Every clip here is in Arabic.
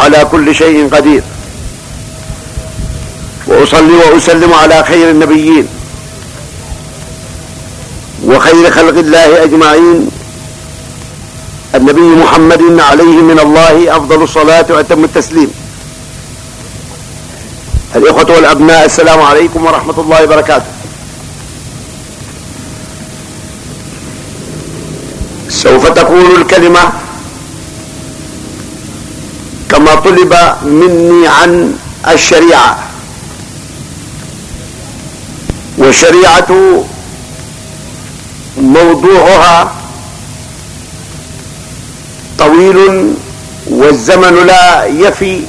على كل شيء قدير. وأصلي وأسلم على خير النبيين وخير خلق الله أجمعين. النبي محمد عليه من الله أفضل الصلاة وأتم التسليم. الإخوة والأبناء السلام عليكم ورحمة الله وبركاته. سوف تكون الكلمة طلب مني عن الشريعة. والشريعة موضوعها طويل والزمن لا يفي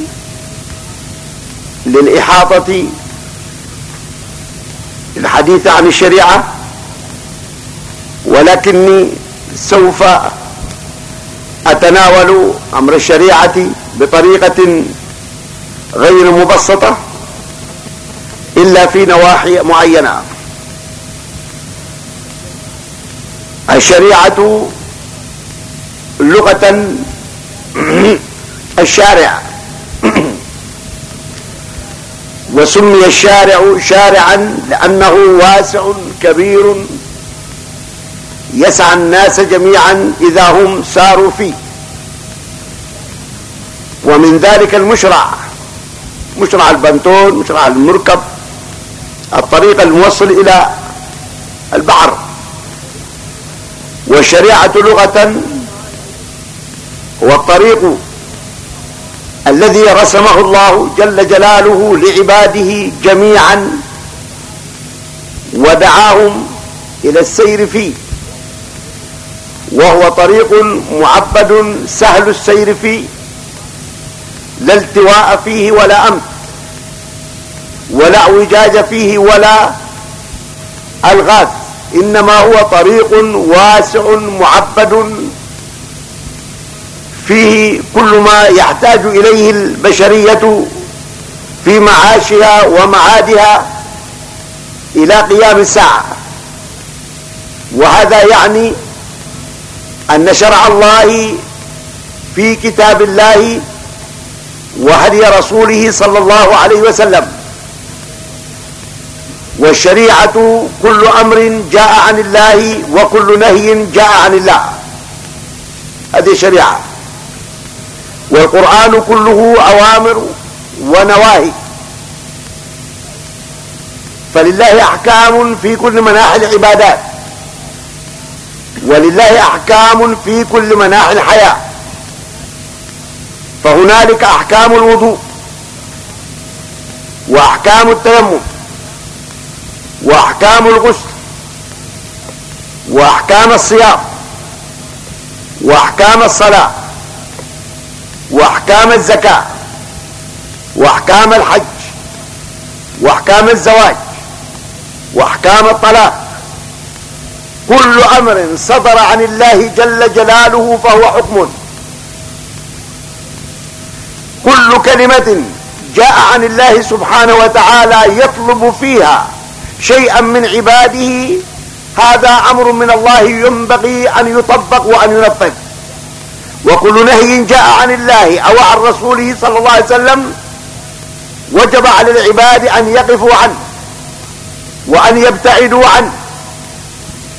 للإحاطة الحديث عن الشريعة ولكني سوف أتناول أمر الشريعة بطريقة غير مبسطة إلا في نواحي معينة. الشريعة لغة الشارع. وسمي الشارع شارعا لأنه واسع كبير يسعى الناس جميعا إذا هم ساروا فيه. ومن ذلك المشرع. مشرع البنتون مشرع المركب الطريق الموصل إلى البحر. والشريعة لغة هو الطريق الذي رسمه الله جل جلاله لعباده جميعا ودعاهم إلى السير فيه. وهو طريق معبد سهل السير فيه. لا التواء فيه ولا أمن ولا اعوجاج فيه ولا ألغاز إنما هو طريق واسع معبد فيه كل ما يحتاج إليه البشرية في معاشها ومعادها إلى قيام الساعة. وهذا يعني أن شرع الله في كتاب الله وهدي رسوله صلى الله عليه وسلم. والشريعة كل أمر جاء عن الله وكل نهي جاء عن الله. هذه شريعة. والقرآن كله أوامر ونواهي. فلله أحكام في كل مناحي العبادات. ولله أحكام في كل مناحي الحياة. فهنالك أحكام الوضوء وأحكام التيمم وأحكام الغسل وأحكام الصيام وأحكام الصلاة وأحكام الزكاة وأحكام الحج وأحكام الزواج وأحكام الطلاق كل أمر صدر عن الله جل جلاله فهو حكم كل كلمة جاء عن الله سبحانه وتعالى يطلب فيها شيئا من عباده هذا أمر من الله ينبغي أن يطبق وأن ينفذ. وكل نهي جاء عن الله أو عن رسوله صلى الله عليه وسلم وجب على العباد أن يقفوا عنه وأن يبتعدوا عنه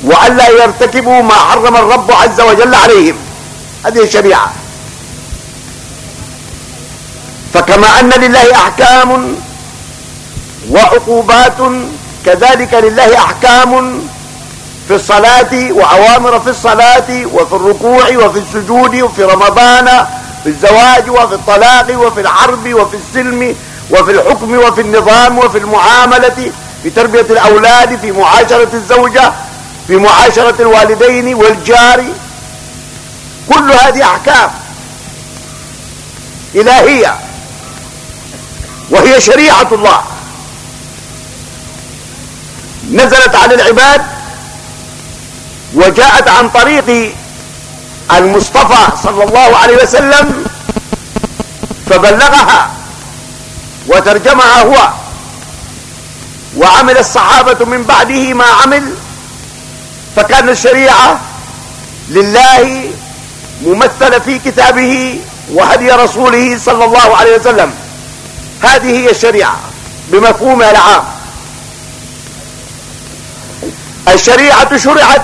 وأن لا يرتكبوا ما حرم الرب عز وجل عليهم. هذه الشريعة. فكما أن لله أحكام وعقوبات كذلك لله أحكام في الصلاة وأوامر في الصلاة وفي الركوع وفي السجود وفي رمضان في الزواج وفي الطلاق وفي الحرب وفي السلم وفي الحكم وفي النظام وفي المعاملة في تربية الأولاد في معاشرة الزوجة في معاشرة الوالدين والجار. كل هذه أحكام إلهية. وهي شريعة الله. نزلت على العباد وجاءت عن طريق المصطفى صلى الله عليه وسلم فبلغها وترجمها هو. وعمل الصحابة من بعده ما عمل فكان الشريعة لله ممثلة في كتابه وهدي رسوله صلى الله عليه وسلم. هذه هي الشريعة بمفهومها العام. الشريعة شرعت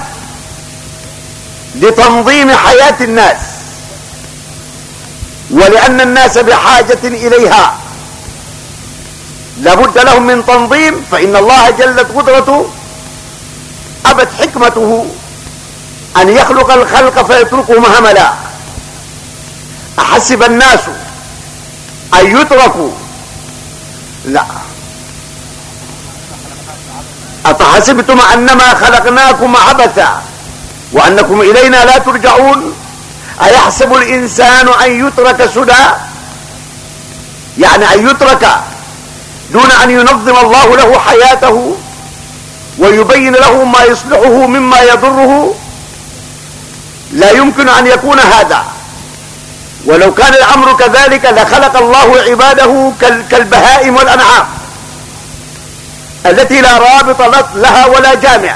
لتنظيم حياة الناس ولأن الناس بحاجة إليها. لابد لهم من تنظيم فإن الله جلت قدرته أبت حكمته أن يخلق الخلق فيتركهم هملا. أحسب الناس أن يتركوا لا. أفحسبتم أنما خلقناكم عبثا وأنكم إلينا لا ترجعون؟ أيحسب الإنسان أن يترك سدى؟ يعني أن يترك دون أن ينظم الله له حياته ويبين له ما يصلحه مما يضره؟ لا يمكن أن يكون هذا. ولو كان الأمر كذلك لخلق الله عباده كالبهائم والأنعام التي لا رابط لها ولا جامع.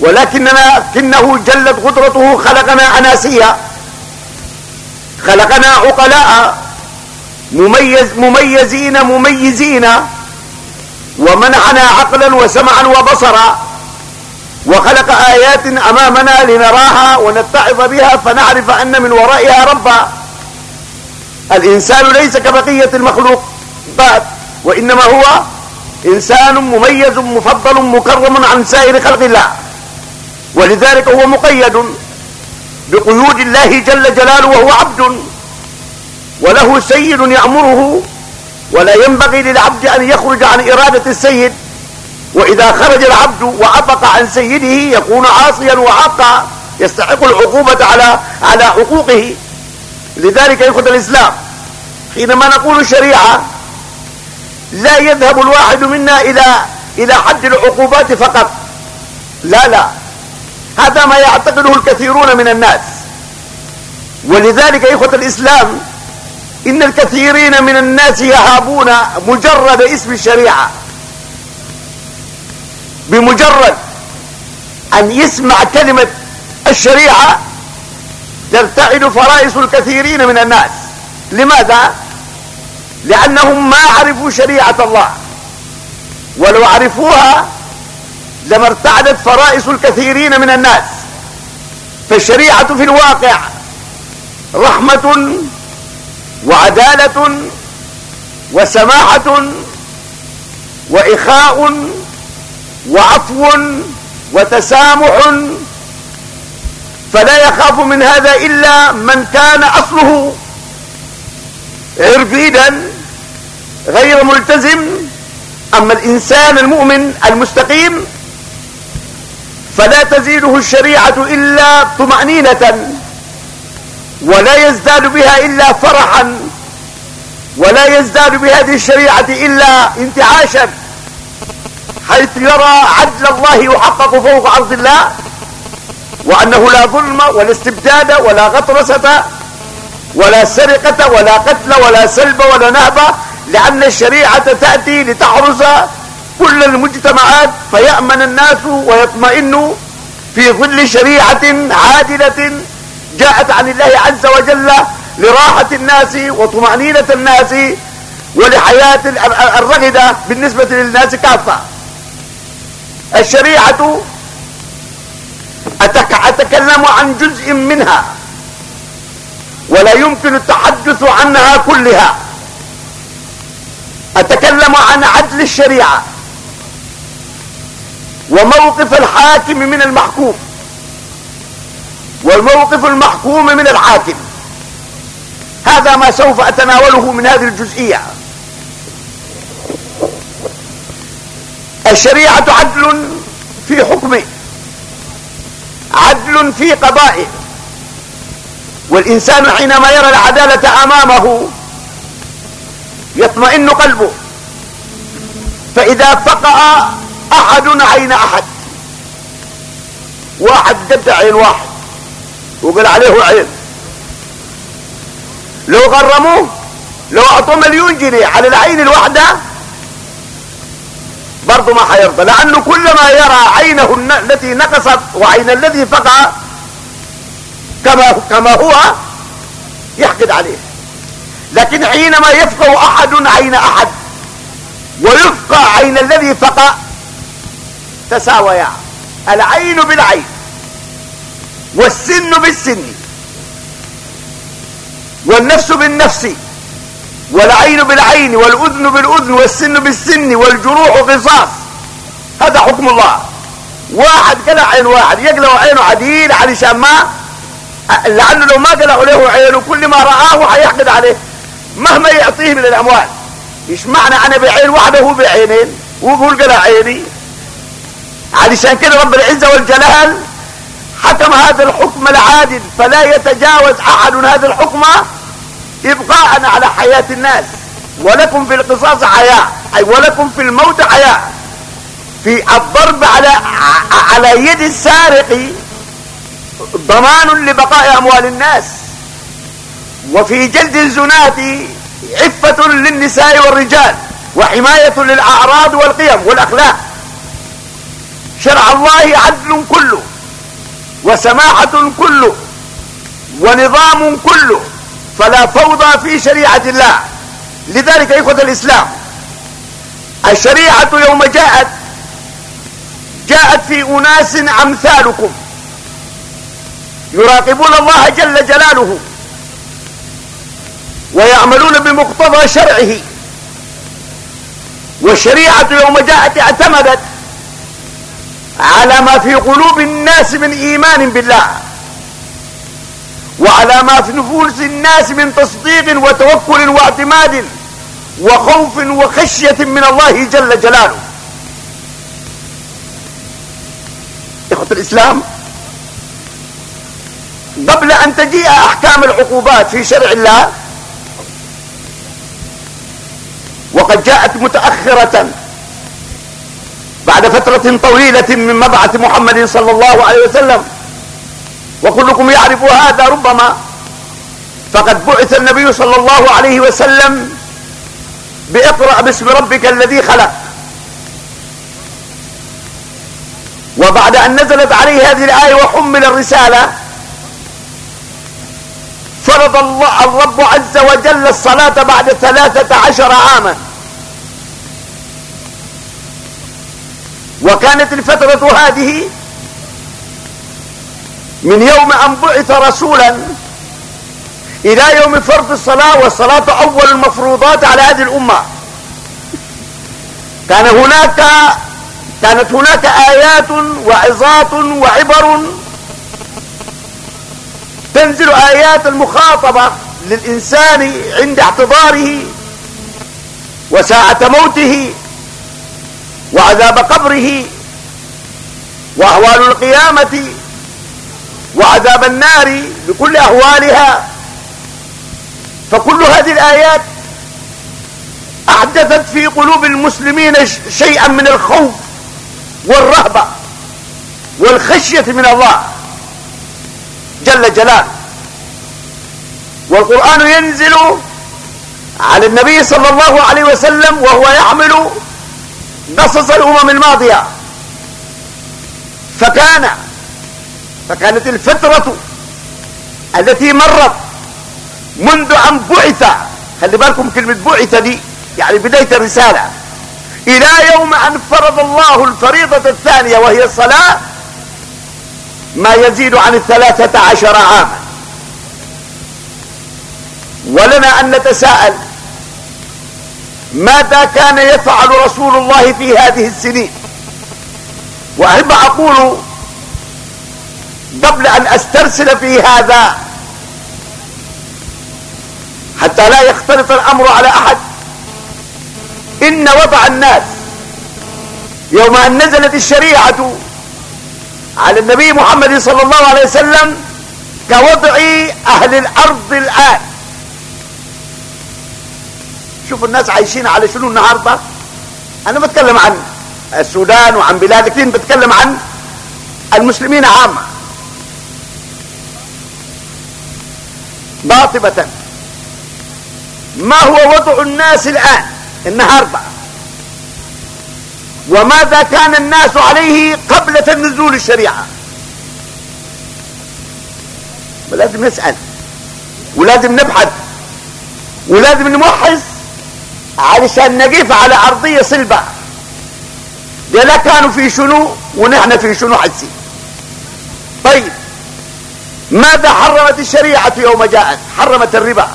ولكننا كنه جلت قدرته خلقنا أناسيا خلقنا عقلاء مميز مميزين مميزين ومنعنا عقلا وسمعا وبصرا. وخلق آيات أمامنا لنراها ونتعظ بها فنعرف أن من ورائها ربا. الإنسان ليس كبقية المخلوقات وإنما هو إنسان مميز مفضل مكرم عن سائر خلق الله. ولذلك هو مقيد بقيود الله جل جلاله وهو عبد. وله سيد يأمره ولا ينبغي للعبد أن يخرج عن إرادة السيد. وإذا خرج العبد وعبق عن سيده يكون عاصيا وعاقا يستحق العقوبة على على حقوقه. لذلك يأخذ الإسلام حينما نقول شريعة لا يذهب الواحد منا إلى إلى حد العقوبات فقط. لا لا. هذا ما يعتقده الكثيرون من الناس. ولذلك إخوة الإسلام إن الكثيرين من الناس يهابون مجرد اسم الشريعة. بمجرد أن يسمع كلمة الشريعة ترتعد فرائس الكثيرين من الناس. لماذا؟ لأنهم ما عرفوا شريعة الله. ولو عرفوها لما ارتعدت فرائس الكثيرين من الناس. فالشريعة في الواقع رحمة وعدالة وسماحة وإخاء وعفو وتسامح فلا يخاف من هذا إلا من كان أصله عرفيدا غير ملتزم. أما الإنسان المؤمن المستقيم فلا تزيده الشريعة إلا طمأنينة ولا يزداد بها إلا فرحا ولا يزداد بهذه الشريعة إلا انتعاشا. حيث يرى عدل الله يحقق فوق أرض الله وأنه لا ظلم ولا استبداد ولا غطرسة ولا سرقة ولا قتل ولا سلب ولا نهب لأن الشريعة تأتي لتحرس كل المجتمعات فيأمن الناس ويطمئنوا في ظل شريعة عادلة جاءت عن الله عز وجل لراحة الناس وطمأنينة الناس ولحياة الرغدة بالنسبة للناس كافة. الشريعة أتكلم عن جزء منها ولا يمكن التحدث عنها كلها. أتكلم عن عدل الشريعة وموقف الحاكم من المحكوم والموقف المحكوم من الحاكم هذا ما سوف أتناوله من هذه الجزئية. الشريعة عدل في حكمه عدل في قضائه والإنسان حينما يرى العدالة أمامه يطمئن قلبه. فإذا فقع أحد عين أحد واحد قد عين واحد وقال عليه عين. لو غرموه لو أعطوه مليون جنيه على العين الواحدة برضه ما حيرضى لأنه كلما يرى عينه التي نقصت وعين الذي فقع كما كما هو يحقد عليه. لكن حينما يفقه أحد عين أحد ويفقى عين الذي فقى تساويا. العين بالعين والسن بالسن والنفس بالنفس والعين بالعين والأذن بالأذن والسن بالسن والجروح قصاص. هذا حكم الله. واحد قلع عين واحد يقلع عينه عديل علشان ما لأنه لو ما قلعوا له عينه كل ما رآه حيحقد عليه. مهما يعطيه من الأموال. إيش معنى أنا بعين واحدة وهو بعينين؟ ويقول قلع عيني. علشان كده رب العزة والجلال حكم هذا الحكم العادل فلا يتجاوز أحد هذا الحكم إبقاء على حياة الناس. ولكم في القصاص حياة. أي ولكم في الموت حياة. في الضرب على على يد السارق ضمان لبقاء أموال الناس. وفي جلد الزناة عفة للنساء والرجال. وحماية للأعراض والقيم والأخلاق. شرع الله عدل كله. وسماحة كله. ونظام كله. فلا فوضى في شريعة الله. لذلك إخوة الإسلام الشريعة يوم جاءت جاءت في أناس أمثالكم. يراقبون الله جل جلاله. ويعملون بمقتضى شرعه. والشريعة يوم جاءت اعتمدت على ما في قلوب الناس من إيمان بالله. وعلى ما في نفوس الناس من تصديق وتوكل واعتماد وخوف وخشية من الله جل جلاله. إخوة الإسلام قبل أن تجيء أحكام العقوبات في شرع الله وقد جاءت متأخرة بعد فترة طويلة من مبعث محمد صلى الله عليه وسلم وكلكم يعرف هذا ربما. فقد بعث النبي صلى الله عليه وسلم بإقرأ باسم ربك الذي خلق. وبعد أن نزلت عليه هذه الآية وحمل الرسالة فرض الله الرب عز وجل الصلاة بعد ثلاثة عشر عاما. وكانت الفترة هذه من يوم أن بعث رسولا إلى يوم فرض الصلاة والصلاة أول المفروضات على هذه الأمة. كان هناك كانت هناك آيات وعظات وعبر تنزل آيات المخاطبة للإنسان عند اعتذاره وساعة موته وعذاب قبره وأهوال القيامة وعذاب النار بكل أهوالها فكل هذه الآيات أحدثت في قلوب المسلمين شيئا من الخوف والرهبة والخشية من الله جل جلاله. والقرآن ينزل على النبي صلى الله عليه وسلم وهو يحمل قصص الأمم الماضية. فكان فكانت الفترة التي مرت منذ أن بعث. خلي بالكم كلمة بعث دي يعني بداية الرسالة. إلى يوم أن فرض الله الفريضة الثانية وهي الصلاة ما يزيد عن الثلاثة عشر عاما. ولنا أن نتساءل ماذا كان يفعل رسول الله في هذه السنين. وأحب أقول قبل أن أسترسل في هذا. حتى لا يختلط الأمر على أحد. إن وضع الناس يوم أن نزلت الشريعة على النبي محمد صلى الله عليه وسلم كوضع أهل الأرض الآن. شوفوا الناس عايشين على شنو النهاردة؟ أنا بتكلم عن السودان وعن بلاد كثير بتكلم عن المسلمين عامة. باطبة. ما هو وضع الناس الآن؟ النهاردة وماذا كان الناس عليه قبل تنزول الشريعة؟ لازم نسأل. ولازم نبحث. ولازم نمحص علشان نقف على أرضية صلبة. لا كانوا في شنو ونحن في شنو حسين طيب. ماذا حرمت الشريعة يوم جاءت؟ حرمت الربا.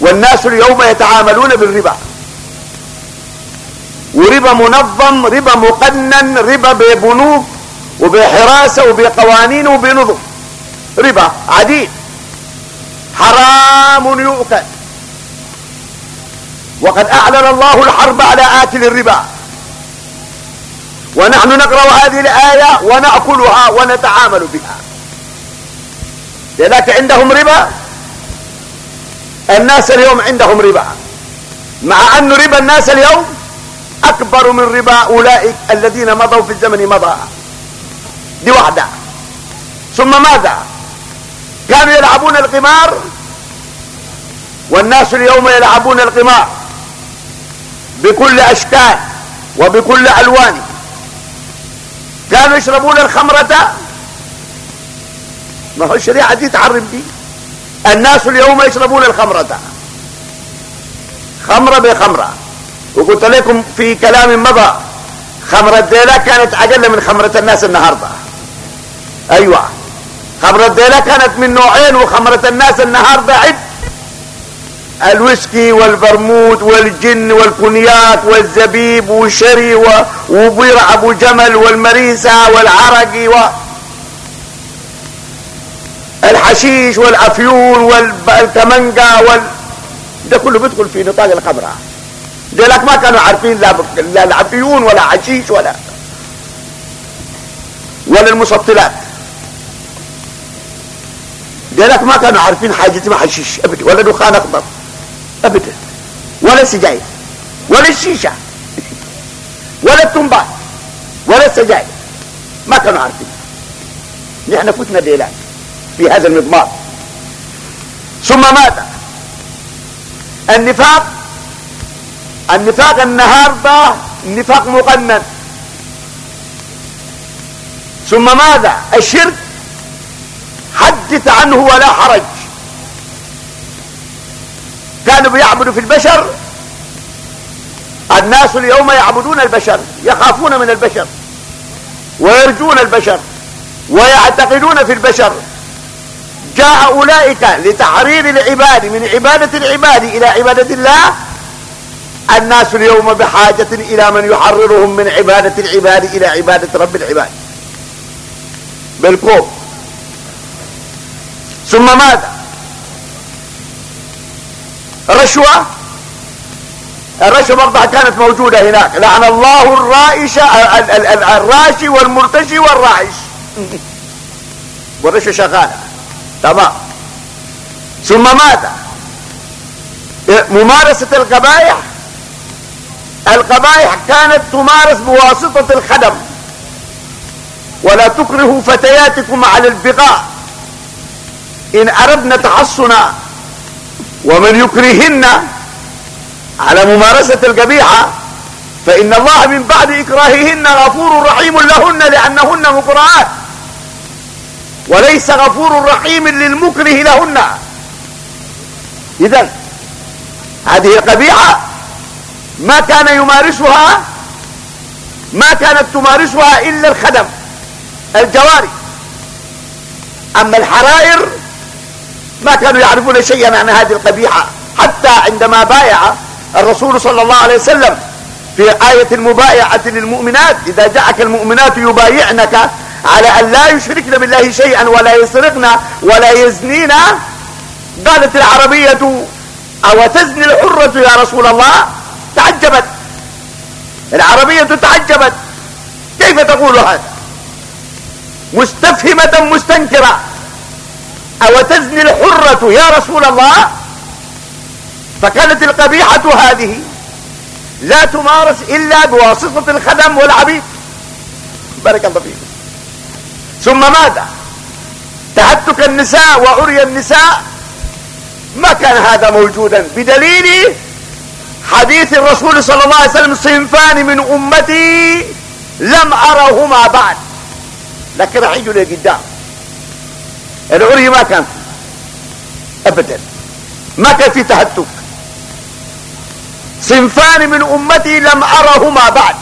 والناس اليوم يتعاملون بالربا. وربا منظم ربا مقنن ربا ببنوك وبحراسة وبقوانين وبنظم. ربا عديد حرام يؤكل. وقد أعلن الله الحرب على آكل الربا. ونحن نقرأ هذه الآية ونأكلها ونتعامل بها. لذلك عندهم ربا؟ الناس اليوم عندهم ربا. مع أن ربا الناس اليوم أكبر من ربا أولئك الذين مضوا في الزمن مضى. دي واحدة. ثم ماذا؟ كانوا يلعبون القمار والناس اليوم يلعبون القمار بكل أشكال وبكل ألوان. كانوا يشربون الخمرة. ما هو الشريعة دي تعرف دي. الناس اليوم يشربون الخمرة. خمرة بخمرة وقلت لكم في كلام مضى خمرة ديلا كانت أقل من خمرة الناس النهاردة. أيوة. خمرة ديلا كانت من نوعين وخمرة الناس النهاردة عد الويسكي والبرمود والجن والكونياك والزبيب والشري وبير أبو جمل والمريسة والعرقي و الحشيش والافيون والكمنجا وال ده كله بيدخل في نطاق الخمرة ديلك ما كانوا عارفين لا الافيون ولا حشيش ولا ولا المسطلات. ديلك ما كانوا عارفين حاجة ما حشيش ابدا ولا دخان أخضر. أبدا. ولا سجاير ولا الشيشة ولا التنبات ولا السجاير ما كانوا عارفين. نحن فتنا ديلان في هذا المضمار. ثم ماذا النفاق النفاق النهارده نفاق مقنن. ثم ماذا؟ الشرك حدث عنه ولا حرج. كانوا بيعبدوا في البشر. الناس اليوم يعبدون البشر يخافون من البشر ويرجون البشر ويعتقدون في البشر. جاء أولئك لتحرير العباد من عبادة العباد إلى عبادة الله. الناس اليوم بحاجة إلى من يحررهم من عبادة العباد إلى عبادة رب العباد. بالقوم. ثم ماذا؟ الرشوة الرشوة برضها كانت موجودة هناك. لعن الله الرائش الراشي والمرتشي والراعش والرشوة شغالة. تمام. ثم ماذا ممارسة القبائح. القبائح كانت تمارس بواسطة الخدم. ولا تكرهوا فتياتكم على البغاء. إن أردنا تحصنا ومن يكرهن على ممارسة القبيحة فإن الله من بعد إكراههن غفور رحيم لهن لأنهن مكرهات وليس غفور رحيم للمكره لهن. إذا هذه القبيحة ما كان يمارسها ما كانت تمارسها إلا الخدم الجواري. أما الحرائر ما كانوا يعرفون شيئا عن هذه القبيحة. حتى عندما بايع الرسول صلى الله عليه وسلم في آية المبايعة للمؤمنات إذا جاءك المؤمنات يبايعنك على أن لا يشركن بالله شيئا ولا يسرقن ولا يزنين. قالت العربية أو تزني الحرة يا رسول الله؟ تعجبت. العربية تعجبت. كيف تقول هذا مستفهمة مستنكرة. أو تزني الحرة يا رسول الله؟ فكانت القبيحة هذه لا تمارس إلا بواسطة الخدم والعبيد. بارك الله فيك. ثم ماذا؟ تهتك النساء وعري النساء؟ ما كان هذا موجودا بدليل حديث الرسول صلى الله عليه وسلم صنفان من أمتي لم أرهما بعد. لكن يجوا لقدام العري ما كان. فيه ابدا. ما كان في تهتك. صنفان من أمتي لم أرهما بعد.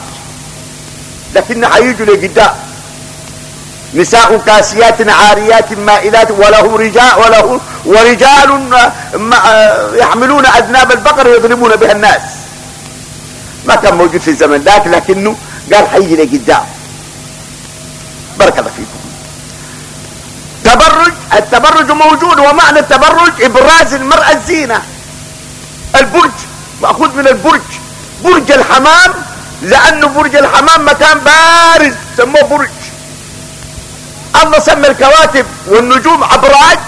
لكن حيجوا لقدام نساء كاسيات عاريات مائلات وله رجال وله ورجال يحملون أذناب البقر يضربون بها الناس. ما كان موجود في الزمن ذاك لكنه قال حيجي لقدام بارك الله فيكم. تبرج التبرج موجود ومعنى التبرج إبراز المرأة الزينة. البرج مأخوذ من البرج. برج الحمام لأنه برج الحمام مكان بارز سموه برج. الله سمى الكواكب والنجوم أبراج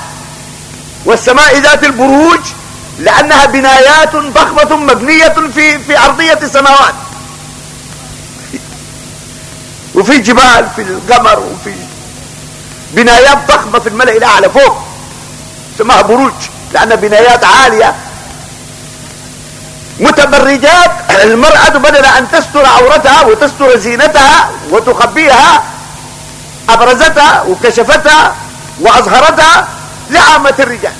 والسماء ذات البروج لأنها بنايات ضخمة مبنية في في أرضية السماوات. وفي جبال في القمر وفي بنايات ضخمة في الملأ الأعلى فوق. اسمها بروج لأنها بنايات عالية. متبرجات المرأة بدل أن تستر عورتها وتستر زينتها وتخبيها أبرزتها وكشفتها وأظهرتها لعامة الرجال.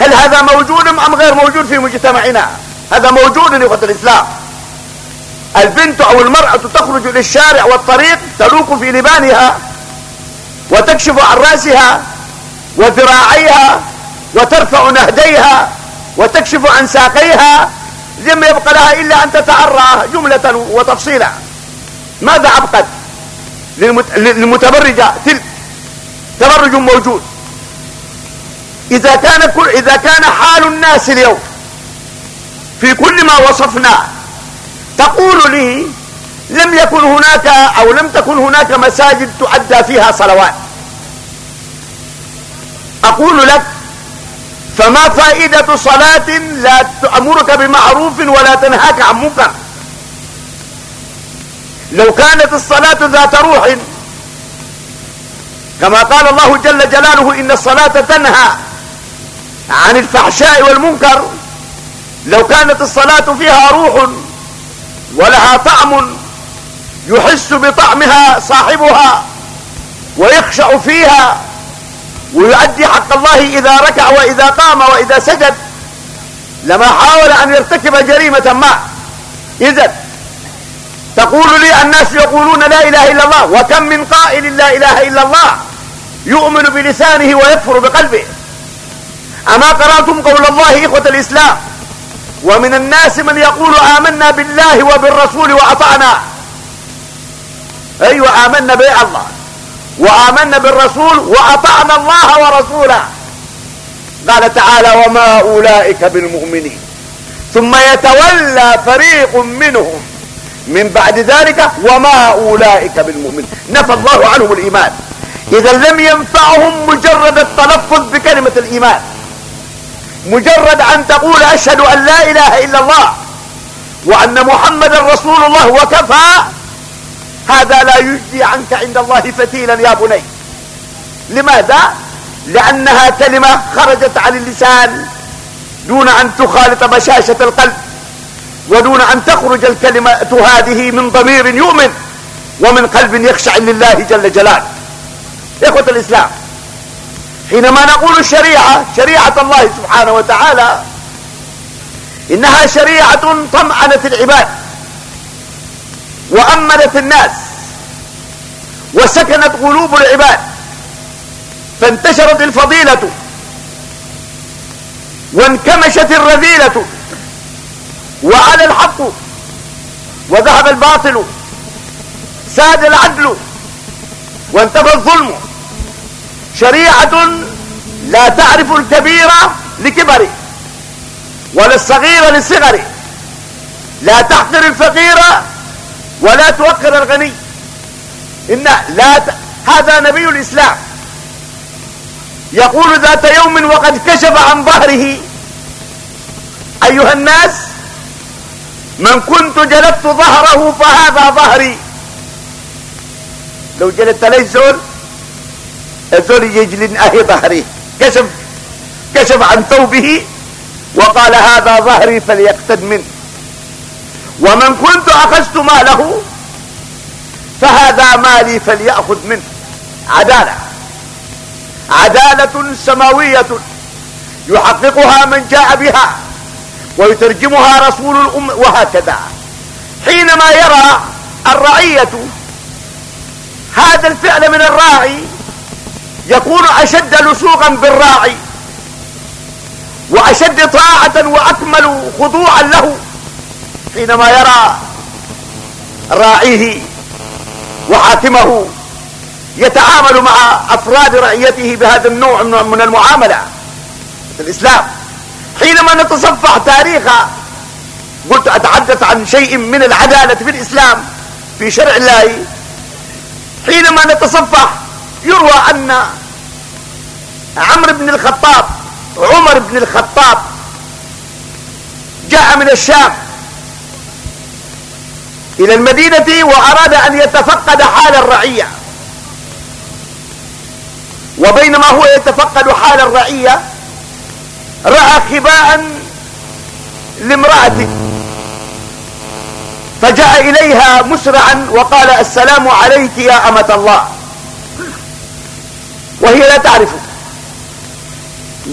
هل هذا موجود أم غير موجود في مجتمعنا؟ هذا موجود إخوة الإسلام. البنت أو المرأة تخرج للشارع والطريق تلوك في لبانها. وتكشف عن رأسها وذراعيها وترفع نهديها وتكشف عن ساقيها. لم يبقى لها إلا أن تتعرى جملة وتفصيلا. ماذا أبقت؟ للمتبرجة. تلك تبرج موجود. إذا كان كل إذا كان حال الناس اليوم في كل ما وصفناه تقول لي لم يكن هناك أو لم تكن هناك مساجد تؤدى فيها صلوات. أقول لك فما فائدة صلاة لا تأمرك بمعروف ولا تنهاك عن منكر؟ لو كانت الصلاة ذات روح كما قال الله جل جلاله إن الصلاة تنهى عن الفحشاء والمنكر لو كانت الصلاة فيها روح ولها طعم يحس بطعمها صاحبها ويخشع فيها ويؤدي حق الله إذا ركع وإذا قام وإذا سجد لما حاول أن يرتكب جريمة ما. إذا تقول لي الناس يقولون لا إله إلا الله وكم من قائل لا إله إلا الله يؤمن بلسانه ويكفر بقلبه. أما قرأتم قول الله إخوة الإسلام؟ ومن الناس من يقول آمنا بالله وبالرسول وأطعنا. أيوة آمنا بالله وآمنا بالرسول وأطعنا الله ورسوله. قال تعالى وما أولئك بالمؤمنين. ثم يتولى فريق منهم. من بعد ذلك وما أولئك بالمؤمنين. نفى الله عنهم الإيمان. إذا لم ينفعهم مجرد التلفظ بكلمة الإيمان. مجرد أن تقول أشهد أن لا إله إلا الله وأن محمد رسول الله وكفى هذا لا يجزي عنك عند الله فتيلا يا بني. لماذا؟ لأنها كلمة خرجت عن اللسان دون أن تخالط بشاشة القلب ودون أن تخرج الكلمة هذه من ضمير يؤمن ومن قلب يخشع لله جل جلاله. إخوة الإسلام حينما نقول الشريعة شريعة الله سبحانه وتعالى إنها شريعة طمأنت العباد. وأمنت الناس وسكنت قلوب العباد فانتشرت الفضيلة وانكمشت الرذيلة وعلى الحق وذهب الباطل ساد العدل وانتفى الظلم شريعة لا تعرف الكبير لكبره ولا الصغير لصغره لا تحقر الفقير ولا توقر الغني. إن لا ت... هذا نبي الإسلام. يقول ذات يوم وقد كشف عن ظهره. أيها الناس من كنت جلدت ظهره فهذا ظهري. لو جلدت لي زول الزول يجلد أهي ظهري. كشف كشف عن ثوبه وقال هذا ظهري فليقتد منه. ومن كنت أخذت ماله فهذا مالي فليأخذ منه. عدالة. عدالة سماوية يحققها من جاء بها ويترجمها رسول الأم وهكذا. حينما يرى الرعية هذا الفعل من الراعي يكون أشد لسوقا بالراعي وأشد طاعة وأكمل خضوعا له. حينما يرى راعيه وحاكمه يتعامل مع أفراد رعيته بهذا النوع من المعاملة في الإسلام. حينما نتصفح تاريخ قلت أتحدث عن شيء من العدالة في الإسلام في شرع الله. حينما نتصفح يروى أن عمرو بن الخطاب عمر بن الخطاب جاء من الشام. إلى المدينة وأراد أن يتفقد حال الرعية. وبينما هو يتفقد حال الرعية رأى خباء لامرأة فجاء إليها مسرعا وقال السلام عليك يا أمة الله. وهي لا تعرفه.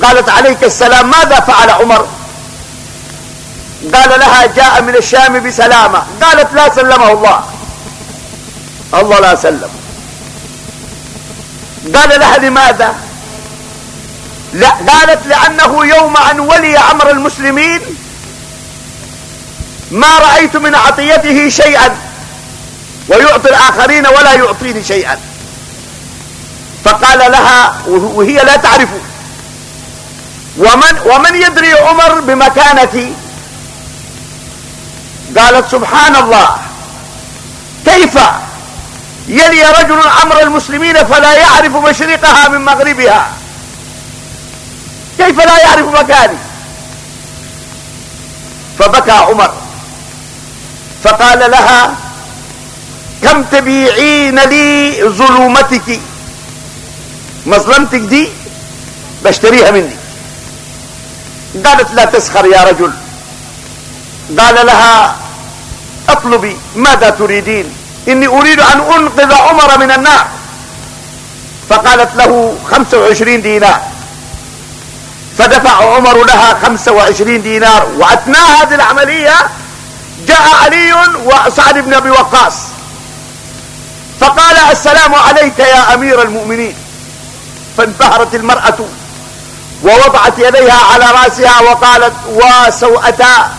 قالت عليك السلام ماذا فعل عمر؟ قال لها جاء من الشام بسلامة. قالت لا سلمه الله. الله لا سلم. قال لها لماذا؟ لا قالت لأنه يوم أن ولي أمر المسلمين ما رأيت من عطيته شيئا ويعطي الآخرين ولا يعطيني شيئا. فقال لها وهي لا تعرف. ومن, ومن يدري عمر بمكانتي؟ قالت سبحان الله. كيف؟ يلي رجل أمر المسلمين فلا يعرف مشرقها من مغربها. كيف لا يعرف مكاني؟ فبكى عمر. فقال لها كم تبيعين لي ظلمتك؟ مظلمتك دي؟ بشتريها مني. قالت لا تسخر يا رجل. قال لها أطلبي ماذا تريدين؟ إني أريد أن أنقذ عمر من النار. فقالت له خمسة وعشرين دينار. فدفع عمر لها خمسة وعشرين دينار وأثناء هذه العملية جاء علي وسعد بن أبي وقاص. فقال السلام عليك يا أمير المؤمنين. فانبهرت المرأة ووضعت يديها على رأسها وقالت وسوأتا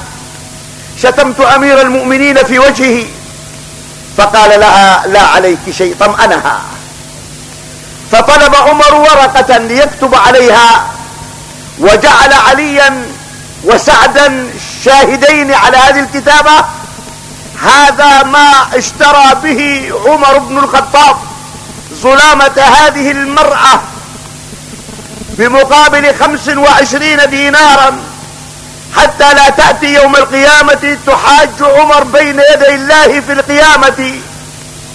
شتمت أمير المؤمنين في وجهه فقال لها لا عليك شيء طمأنها. فطلب عمر ورقة ليكتب عليها وجعل عليا وسعدا شاهدين على هذه الكتابة هذا ما اشترى به عمر بن الخطاب ظلامة هذه المرأة بمقابل خمس وعشرين دينارا. حتى لا تأتي يوم القيامة تحاج عمر بين يدي الله في القيامة.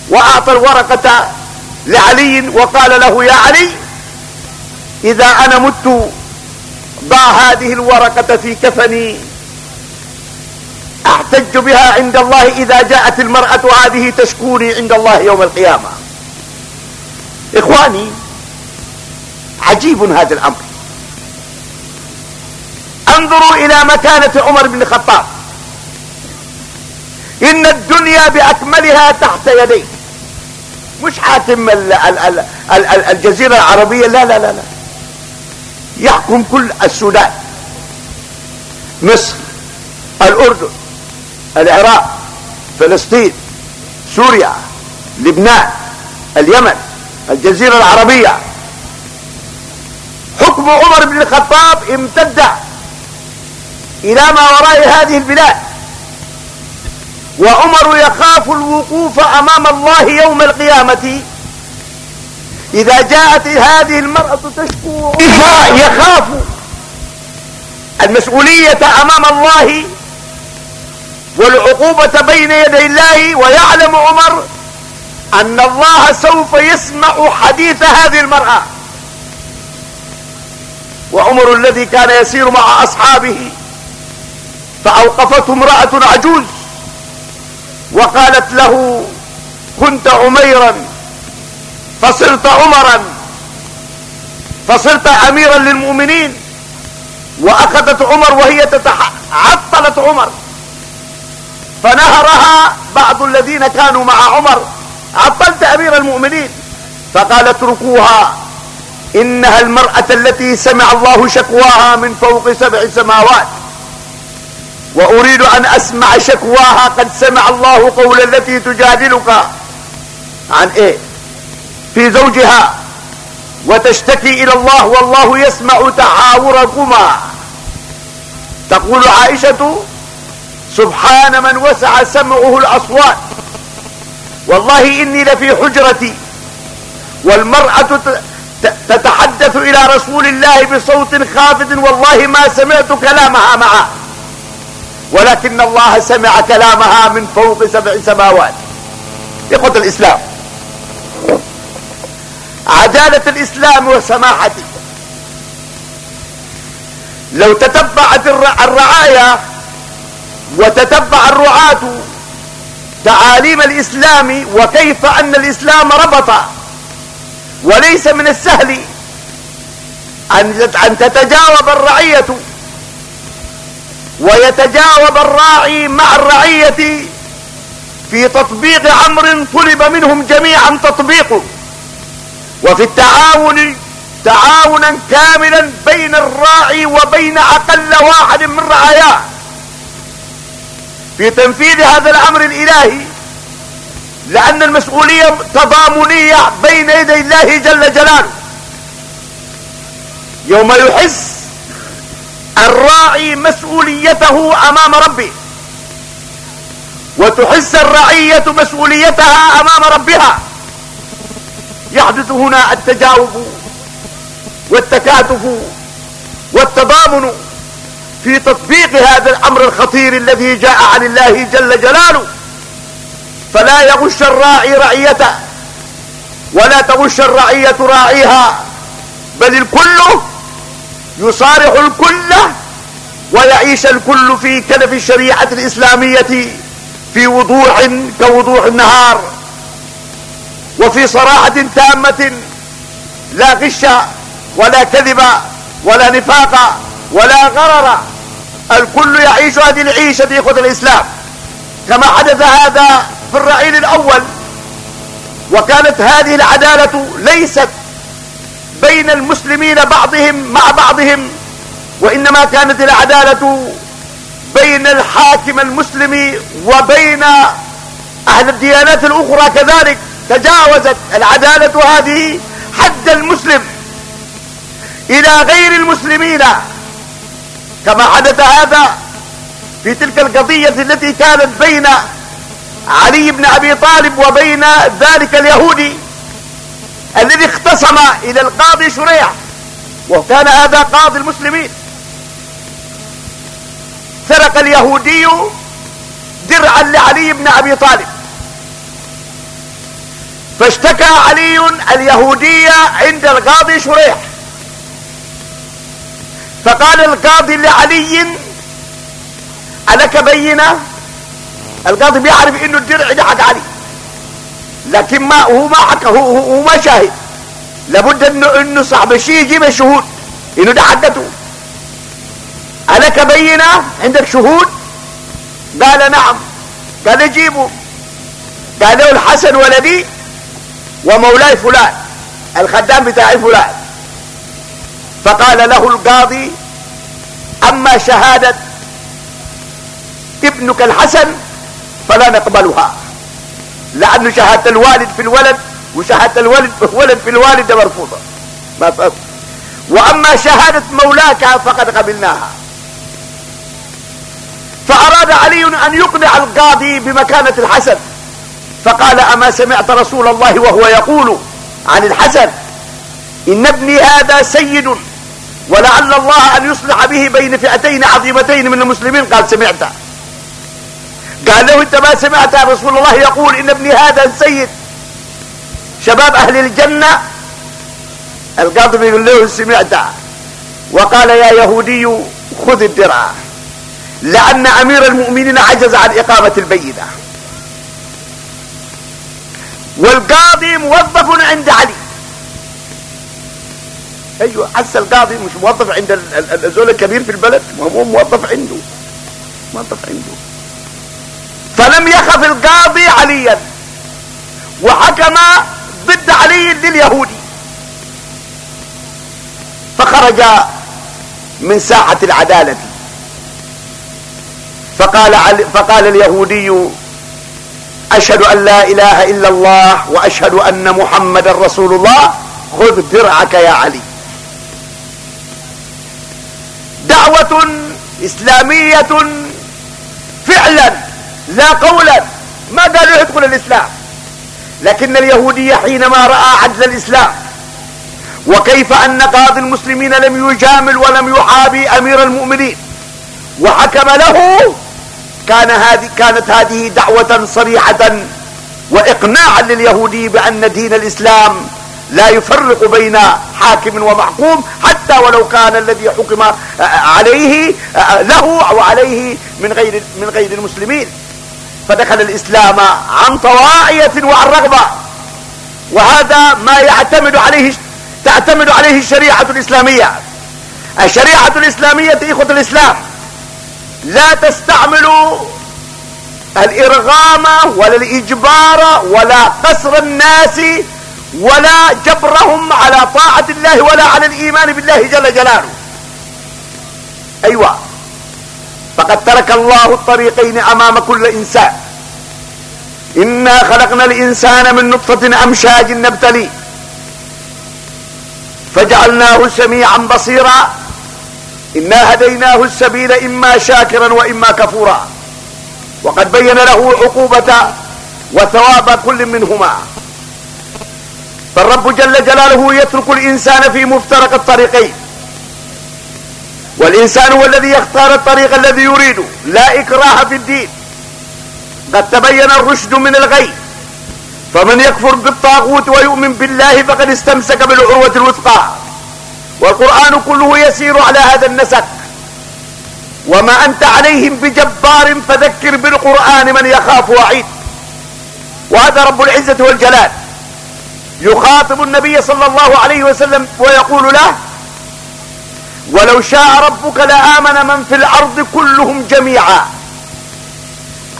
وأعطى الورقة لعلي وقال له يا علي إذا أنا مت ضع هذه الورقة في كفني. احتج بها عند الله إذا جاءت المرأة هذه تشكوني عند الله يوم القيامة. إخواني عجيب هذا الأمر. انظروا إلى مكانة عمر بن الخطاب. إن الدنيا بأكملها تحت يديه. مش حاكم الجزيرة العربية لا لا لا لا. يحكم كل السودان. مصر الأردن العراق فلسطين سوريا لبنان اليمن الجزيرة العربية. حكم عمر بن الخطاب امتد إلى ما وراء هذه البلاد. وعمر يخاف الوقوف أمام الله يوم القيامة. إذا جاءت هذه المرأة تشكو يخاف المسؤولية أمام الله والعقوبة بين يدي الله. ويعلم عمر أن الله سوف يسمع حديث هذه المرأة. وعمر الذي كان يسير مع أصحابه فأوقفته امرأة عجوز وقالت له كنت عميرا فصرت عمرا فصرت اميرا للمؤمنين. وأخذت عمر وهي تتح... عطلت عمر. فنهرها بعض الذين كانوا مع عمر. عطلت أمير المؤمنين. فقال اتركوها. إنها المرأة التي سمع الله شكواها من فوق سبع سماوات. وأريد أن أسمع شكواها قد سمع الله قول التي تجادلك. عن إيه؟ في زوجها. وتشتكي إلى الله والله يسمع تحاوركما تقول عائشة سبحان من وسع سمعه الأصوات. والله إني لفي حجرتي. والمرأة تتحدث إلى رسول الله بصوت خافت والله ما سمعت كلامها معه. ولكن الله سمع كلامها من فوق سبع سماوات. إخوة الإسلام. عدالة الإسلام وسماحته. لو تتبعت الرعاية وتتبع الرعاة تعاليم الإسلام وكيف أن الإسلام ربط وليس من السهل أن تتجاوب الرعية ويتجاوب الراعي مع الرعية في تطبيق أمر طلب منهم جميعا تطبيقه. وفي التعاون تعاونا كاملا بين الراعي وبين أقل واحد من رعاياه. في تنفيذ هذا الأمر الإلهي لأن المسؤولية تضامنية بين يدي الله جل جلاله. يوم يحس الراعي مسؤوليته أمام ربه. وتحس الرعية مسؤوليتها أمام ربها. يحدث هنا التجاوب والتكاتف والتضامن في تطبيق هذا الأمر الخطير الذي جاء عن الله جل جلاله. فلا يغش الراعي رعيته ولا تغش الرعية راعيها بل الكل يصارح الكل ويعيش الكل في كنف الشريعة الإسلامية في وضوح كوضوح النهار وفي صراحة تامة لا غش ولا كذب ولا نفاق ولا غرر. الكل يعيش هذه العيشة إخوة الإسلام. كما حدث هذا في الرعيل الأول وكانت هذه العدالة ليست بين المسلمين بعضهم مع بعضهم وإنما كانت العدالة بين الحاكم المسلم وبين أهل الديانات الأخرى كذلك. تجاوزت العدالة هذه حد المسلم إلى غير المسلمين. كما حدث هذا في تلك القضية التي كانت بين علي بن أبي طالب وبين ذلك اليهودي. الذي اختصم إلى القاضي شريع وكان هذا قاضي المسلمين. سرق اليهودي درعا لعلي بن أبي طالب. فاشتكى علي اليهودية عند القاضي شريح فقال القاضي لعلي ألك بينة؟ القاضي بيعرف إنه الدرع ده حق علي. لكن ما هو ما حكى هو, هو ما شاهد. لابد انه إنه صاحب الشيء يجيب الشهود. إنه ده حدته ألك بينة؟ عندك شهود؟ قال نعم. قال اجيبه قال له الحسن ولدي ومولاي فلان الخدام بتاعي فلان. فقال له القاضي أما شهادة ابنك الحسن فلا نقبلها. لأنه شهادة الوالد في الولد وشهادة الولد ولد في الوالد مرفوضة. ما فهم. وأما شهادة مولاك فقد قبلناها. فأراد علي أن يقنع القاضي بمكانة الحسن. فقال أما سمعت رسول الله وهو يقول عن الحسن إن ابني هذا سيد ولعل الله أن يصلح به بين فئتين عظيمتين من المسلمين. قال سمعت. قال له انت ما سمعت رسول الله يقول ان ابني هذا السيد شباب أهل الجنة القاضي بيقول له سمعت. وقال يا يهودي خذ الدرع لأن أمير المؤمنين عجز عن إقامة البينة. والقاضي موظف عند علي. أيوه حس القاضي مش موظف عند الزول الكبير في البلد هو موظف عنده. موظف عنده. فلم يخف القاضي عليا. وحكم ضد علي لليهودي. فخرج من ساحة العدالة. فقال, علي فقال اليهودي أشهد أن لا إله إلا الله وأشهد أن محمد رسول الله. خذ درعك يا علي. دعوة إسلامية فعلا. لا قولا ما قالوا يدخل الإسلام لكن اليهودية حينما رأى عدل الإسلام وكيف أن قاضي المسلمين لم يجامل ولم يحابي أمير المؤمنين وحكم له كان هذه كانت هذه دعوة صريحة وإقناعا لليهودي بأن دين الإسلام لا يفرق بين حاكم ومحكوم حتى ولو كان الذي حكم عليه له أو عليه من غير من غير المسلمين. فدخل الإسلام عن طواعية وعن رغبة وهذا ما يعتمد عليه تعتمد عليه الشريعة الإسلامية. الشريعة الإسلامية إخوة الإسلام لا تستعمل الإرغام ولا الإجبار ولا قصر الناس ولا جبرهم على طاعة الله ولا على الإيمان بالله جل جلاله. أيوة. فقد ترك الله الطريقين أمام كل إنسان. إنا خلقنا الإنسان من نطفة أمشاج نبتلي. فجعلناه سميعا بصيرا. إنا هديناه السبيل إما شاكرا وإما كفورا. وقد بين له عقوبة وثواب كل منهما. فالرب جل جلاله يترك الإنسان في مفترق الطريقين. والإنسان هو الذي يختار الطريق الذي يريده لا إكراه في الدين. قد تبين الرشد من الغي. فمن يكفر بالطاغوت ويؤمن بالله فقد استمسك بالعروة الوثقى. والقرآن كله يسير على هذا النسق وما أنت عليهم بجبار فذكر بالقرآن من يخاف وعيد. وهذا رب العزة والجلال. يخاطب النبي صلى الله عليه وسلم ويقول له ولو شاء ربك لآمن من في الأرض كلهم جميعا.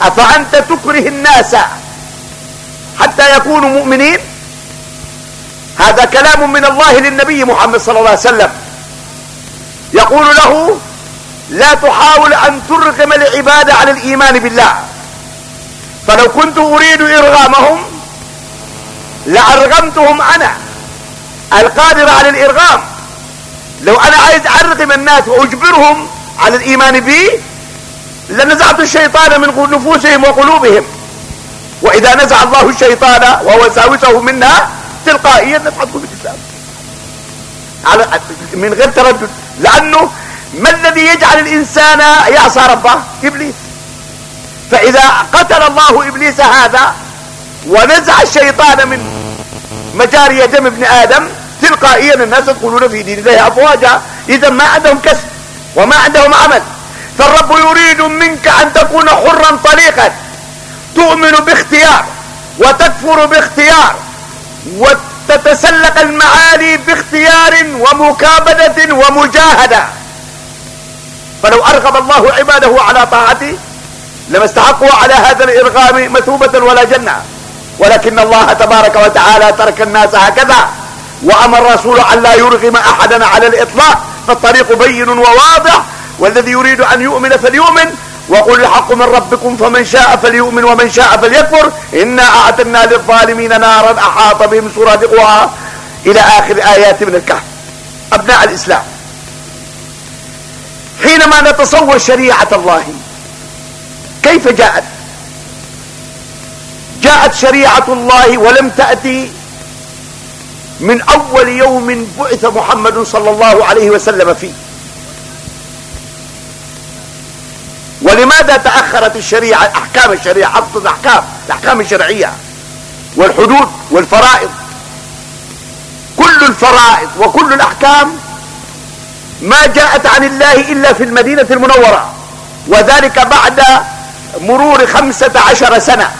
أفأنت تكره الناس حتى يكونوا مؤمنين؟ هذا كلام من الله للنبي محمد صلى الله عليه وسلم. يقول له لا تحاول أن ترغم العباد على الإيمان بالله. فلو كنت أريد إرغامهم لأرغمتهم أنا القادر على الإرغام. لو أنا عايز أرغم الناس وأجبرهم على الإيمان بي لنزعت الشيطان من نفوسهم وقلوبهم. وإذا نزع الله الشيطان ووساوسه منا تلقائيا نفعته بالإسلام. على من غير تردد. لأنه ما الذي يجعل الإنسان يعصى ربه؟ إبليس. فإذا قتل الله إبليس هذا ونزع الشيطان من مجاري دم ابن آدم تلقائيا الناس يدخلون في دين الله أفواجا. إذا ما عندهم كسب وما عندهم عمل. فالرب يريد منك أن تكون حرا طليقا. تؤمن باختيار وتكفر باختيار وتتسلق المعالي باختيار ومكابدة ومجاهدة. فلو أرغب الله عباده على طاعته لما استحقوا على هذا الإرغام مثوبة ولا جنة. ولكن الله تبارك وتعالى ترك الناس هكذا. وأمر الرسول أن لا يرغم أحدا على الإطلاق فالطريق بين وواضح والذي يريد أن يؤمن فليؤمن وقل الحق من ربكم فمن شاء فليؤمن ومن شاء فليكفر. إنا أعتدنا للظالمين نارا أحاط بهم سرادقها. إلى آخر آيات من الكهف. أبناء الإسلام حينما نتصور شريعة الله كيف جاءت؟ جاءت شريعة الله ولم تأتي من أول يوم بعث محمد صلى الله عليه وسلم فيه. ولماذا تأخرت الشريعة أحكام الشريعة؟ حفظ الأحكام الأحكام الشرعية والحدود والفرائض. كل الفرائض وكل الأحكام ما جاءت عن الله إلا في المدينة المنورة وذلك بعد مرور خمسة عشر سنة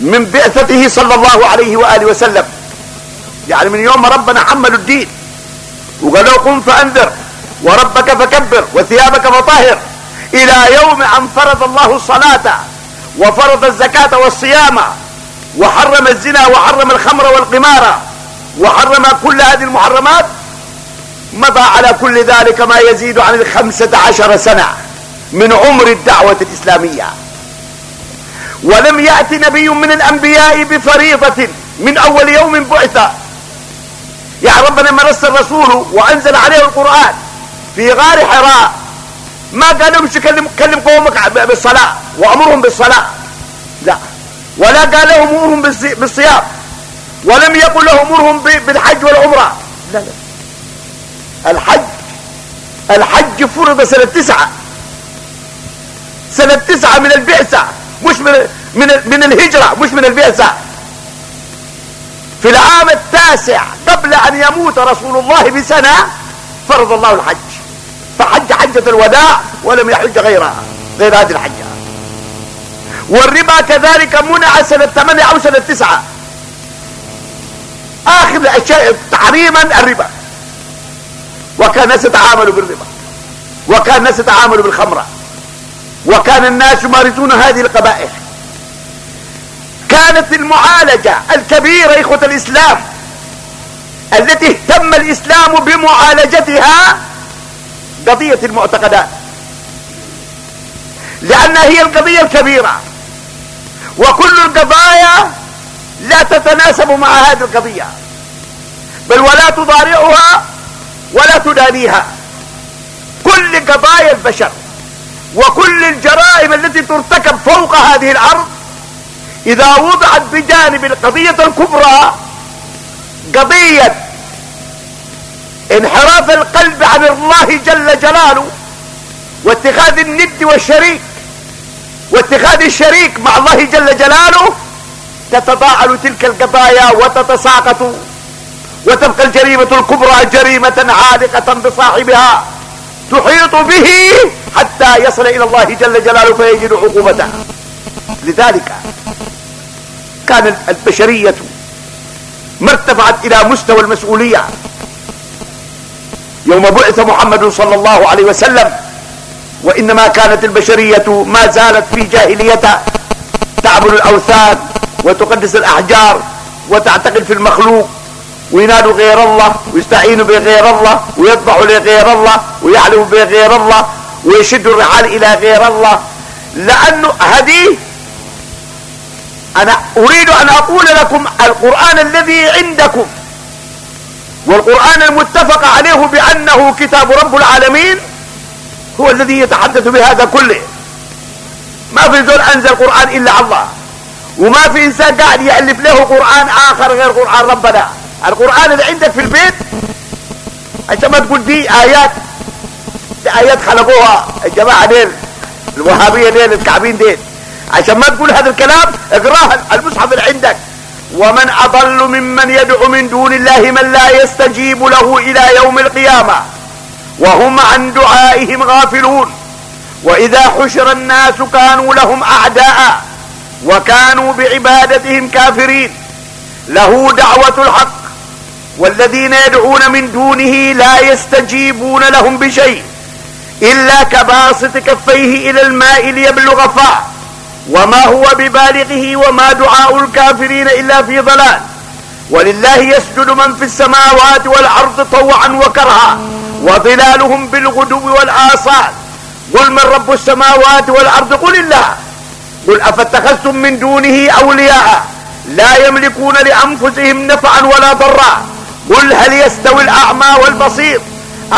من بعثته صلى الله عليه وآله وسلم. يعني من يوم ربنا حمل الدين وقال له قم فأنذر وربك فكبر وثيابك فطهر إلى يوم أن فرض الله الصلاة وفرض الزكاة والصيام وحرم الزنا وحرم الخمر والقمار وحرم كل هذه المحرمات مضى على كل ذلك ما يزيد عن الخمسة عشر سنة من عمر الدعوة الإسلامية. ولم يأت نبي من الأنبياء بفريضة من أول يوم بعث يا ربنا لما رسل رسوله وأنزل عليه القرآن في غار حراء. ما قال لهم كلم, كلم قومك بالصلاة وأمرهم بالصلاة. لا. ولا قال لهم أمرهم بالصيام. ولم يقل لهم أمرهم بالحج والعمرة. لا لا. الحج الحج فرض سنة تسعة. سنة تسعة من البعثة مش من من من الهجرة مش من البعثة. في العام التاسع قبل أن يموت رسول الله بسنة فرض الله الحج. فحج حجة الوداع ولم يحج غيرها غير هذه الحجة. والربا كذلك منع سنة 8 أو سنة 9 آخر الأشياء تحريما الربا. وكان الناس يتعاملوا بالربا. وكان الناس يتعاملوا بالخمرة. وكان الناس يمارسون هذه القبائح. كانت المعالجة الكبيرة إخوة الإسلام التي اهتم الإسلام بمعالجتها قضية المعتقدات. لأنها هي القضية الكبيرة وكل القضايا لا تتناسب مع هذه القضية بل ولا تضارعها ولا تدانيها. كل قضايا البشر وكل الجرائم التي ترتكب فوق هذه الأرض إذا وضعت بجانب القضية الكبرى قضية انحراف القلب عن الله جل جلاله واتخاذ الند والشريك واتخاذ الشريك مع الله جل جلاله تتضاءل تلك القضايا وتتساقط وتبقى الجريمة الكبرى جريمة عالقة بصاحبها تحيط به حتى يصل إلى الله جل جلاله فيجد عقوبته. لذلك كان البشرية ما ارتفعت إلى مستوى المسؤولية. يوم بعث محمد صلى الله عليه وسلم وإنما كانت البشرية ما زالت في جاهليتها تعبد الأوثان وتقدس الأحجار وتعتقد في المخلوق وينادوا غير الله ويستعينوا بغير الله ويطبعوا لغير الله ويعلموا بغير الله ويشدوا الرحال إلى غير الله. لأنه هذه أنا أريد أن أقول لكم القرآن الذي عندكم والقرآن المتفق عليه بأنه كتاب رب العالمين هو الذي يتحدث بهذا كله. ما في زول أنزل قرآن إلا الله. وما في إنسان قاعد يألف له قرآن آخر غير قرآن ربنا. القرآن اللي عندك في البيت عشان ما تقول دي آيات دي آيات خلقوها. الجماعة ديل الوهابية ديل الكعبين ديل. عشان ما تقول هذا الكلام اقراه المصحف اللي عندك. ومن أضل ممن يدعو من دون الله من لا يستجيب له إلى يوم القيامة وهم عن دعائهم غافلون. وإذا حشر الناس كانوا لهم أعداء وكانوا بعبادتهم كافرين. له دعوة الحق. والذين يدعون من دونه لا يستجيبون لهم بشيء إلا كباسط كفيه إلى الماء ليبلغ فاه. وما هو ببالغه وما دعاء الكافرين إلا في ضلال. ولله يسجد من في السماوات والأرض طوعا وكرها وظلالهم بالغدو والآصال. قل من رب السماوات والأرض؟ قل الله. قل أفاتخذتم من دونه أولياء لا يملكون لأنفسهم نفعا ولا ضرا. قل هل يستوي الأعمى والبصير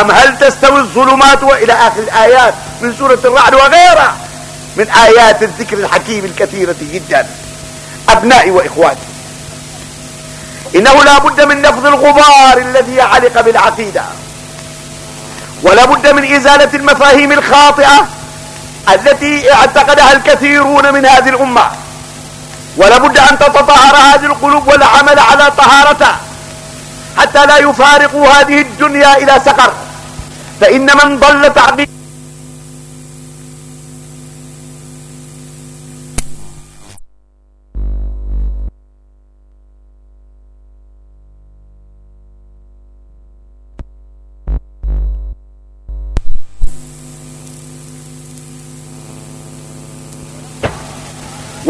أم هل تستوي الظلمات؟ وإلى آخر الآيات من سورة الرعد وغيرها. من آيات الذكر الحكيم الكثيرة جدا. أبنائي وإخواتي إنه لا بد من نفض الغبار الذي علق بالعقيدة ولا بد من إزالة المفاهيم الخاطئة التي اعتقدها الكثيرون من هذه الأمة. ولا بد أن تتطهر هذه القلوب والعمل على طهارتها حتى لا يفارقوا هذه الدنيا إلى سقر. فإن من ضل تعقيد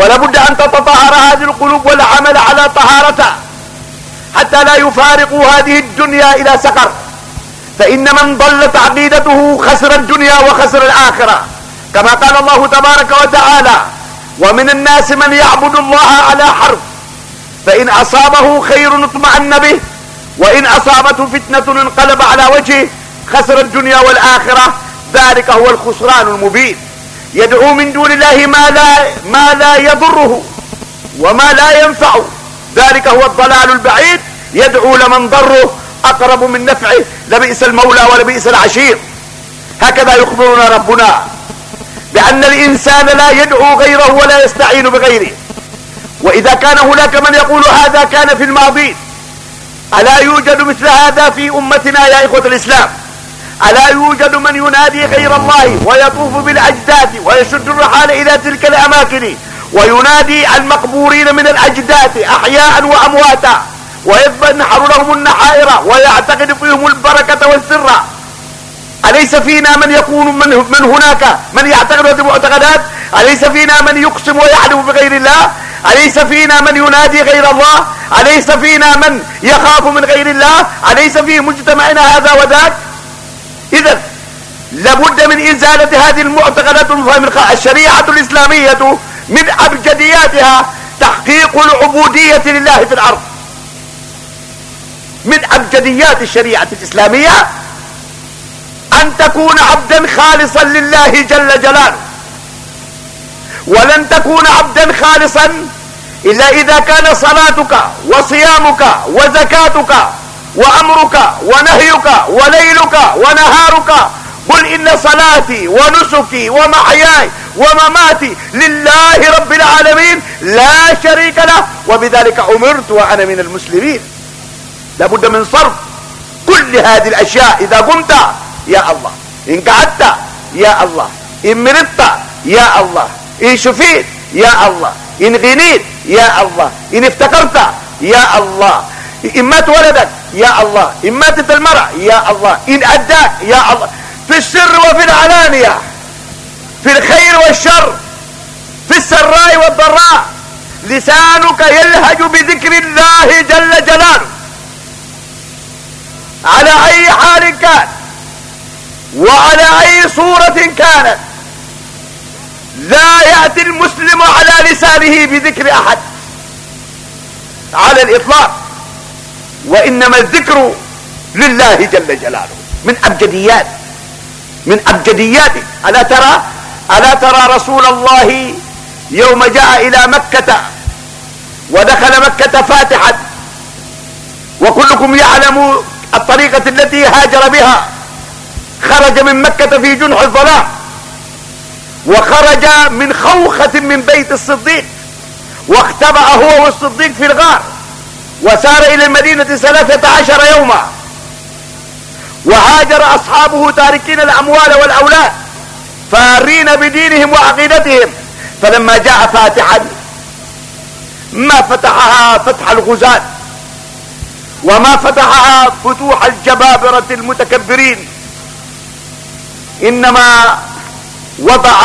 ولا بد أن تتطهر هذه القلوب والعمل على طهارتها حتى لا يفارقوا هذه الدنيا إلى سقر. فإن من ضلت عقيدته خسر الدنيا وخسر الآخرة. كما قال الله تبارك وتعالى ومن الناس من يعبد الله على حرف. فإن أصابه خير اطمأن به وإن أصابته فتنة انقلب على وجهه خسر الدنيا والآخرة. ذلك هو الخسران المبين. يدعو من دون الله ما لا, ما لا يضره وما لا ينفعه ذلك هو الضلال البعيد. يدعو لمن ضره أقرب من نفعه. لبئس المولى ولبئس العشير. هكذا يخبرنا ربنا بأن الإنسان لا يدعو غيره ولا يستعين بغيره. وإذا كان هناك من يقول هذا كان في الماضي. ألا يوجد مثل هذا في أمتنا يا إخوة الإسلام؟ ألا يوجد من ينادي غير الله ويطوف بالأجداد ويشد الرحال إلى تلك الأماكن وينادي المقبورين من الأجداد أحياء وأمواتا وينحر لهم النحائر ويعتقد فيهم البركة والسر. أليس فينا من يكون من, من هناك من يعتقد هذه المعتقدات؟ أليس فينا من يقسم ويحلف بغير الله؟ أليس فينا من ينادي غير الله؟ أليس فينا من يخاف من غير الله؟ أليس في مجتمعنا هذا وذاك إذا لابد من إزالة هذه المعتقدات الشريعة الإسلامية من أبجدياتها تحقيق العبودية لله في الأرض. من أبجديات الشريعة الإسلامية أن تكون عبدا خالصا لله جل جلاله. ولن تكون عبدا خالصا إلا إذا كان صلاتك وصيامك وزكاتك وأمرك ونهيك وليلك ونهارك قل إن صلاتي ونسكي ومحياي ومماتي لله رب العالمين لا شريك له وبذلك أمرت وأنا من المسلمين. لابد من صرف كل هذه الأشياء إذا قمت. يا الله. إن قعدت. يا الله. إن مرضت. يا الله. إن شفيت. يا الله. إن غنيت. يا الله. إن افتقرت. يا الله. إن مات ولدك يا الله. إن ماتت المرأة يا الله. إن أداك يا الله. في السر وفي العلانية في الخير والشر في السراء والضراء. لسانك يلهج بذكر الله جل جلاله. على أي حال كان وعلى أي صورة كانت. لا يأتي المسلم على لسانه بذكر أحد. على الإطلاق. وإنما الذكر لله جل جلاله من أبجديات من أبجدياته ألا ترى؟ ألا ترى رسول الله يوم جاء إلى مكة ودخل مكة فاتحا؟ وكلكم يعلم الطريقة التي هاجر بها. خرج من مكة في جنح الظلام. وخرج من خوخة من بيت الصديق. واختبأ هو والصديق في الغار. وسار إلى المدينة ثلاثة عشر يوما. وهاجر أصحابه تاركين الأموال والأولاد فارين بدينهم وعقيدتهم. فلما جاء فاتحا ما فتحها فتح الغزاة وما فتحها فتوح الجبابرة المتكبرين. إنما وضع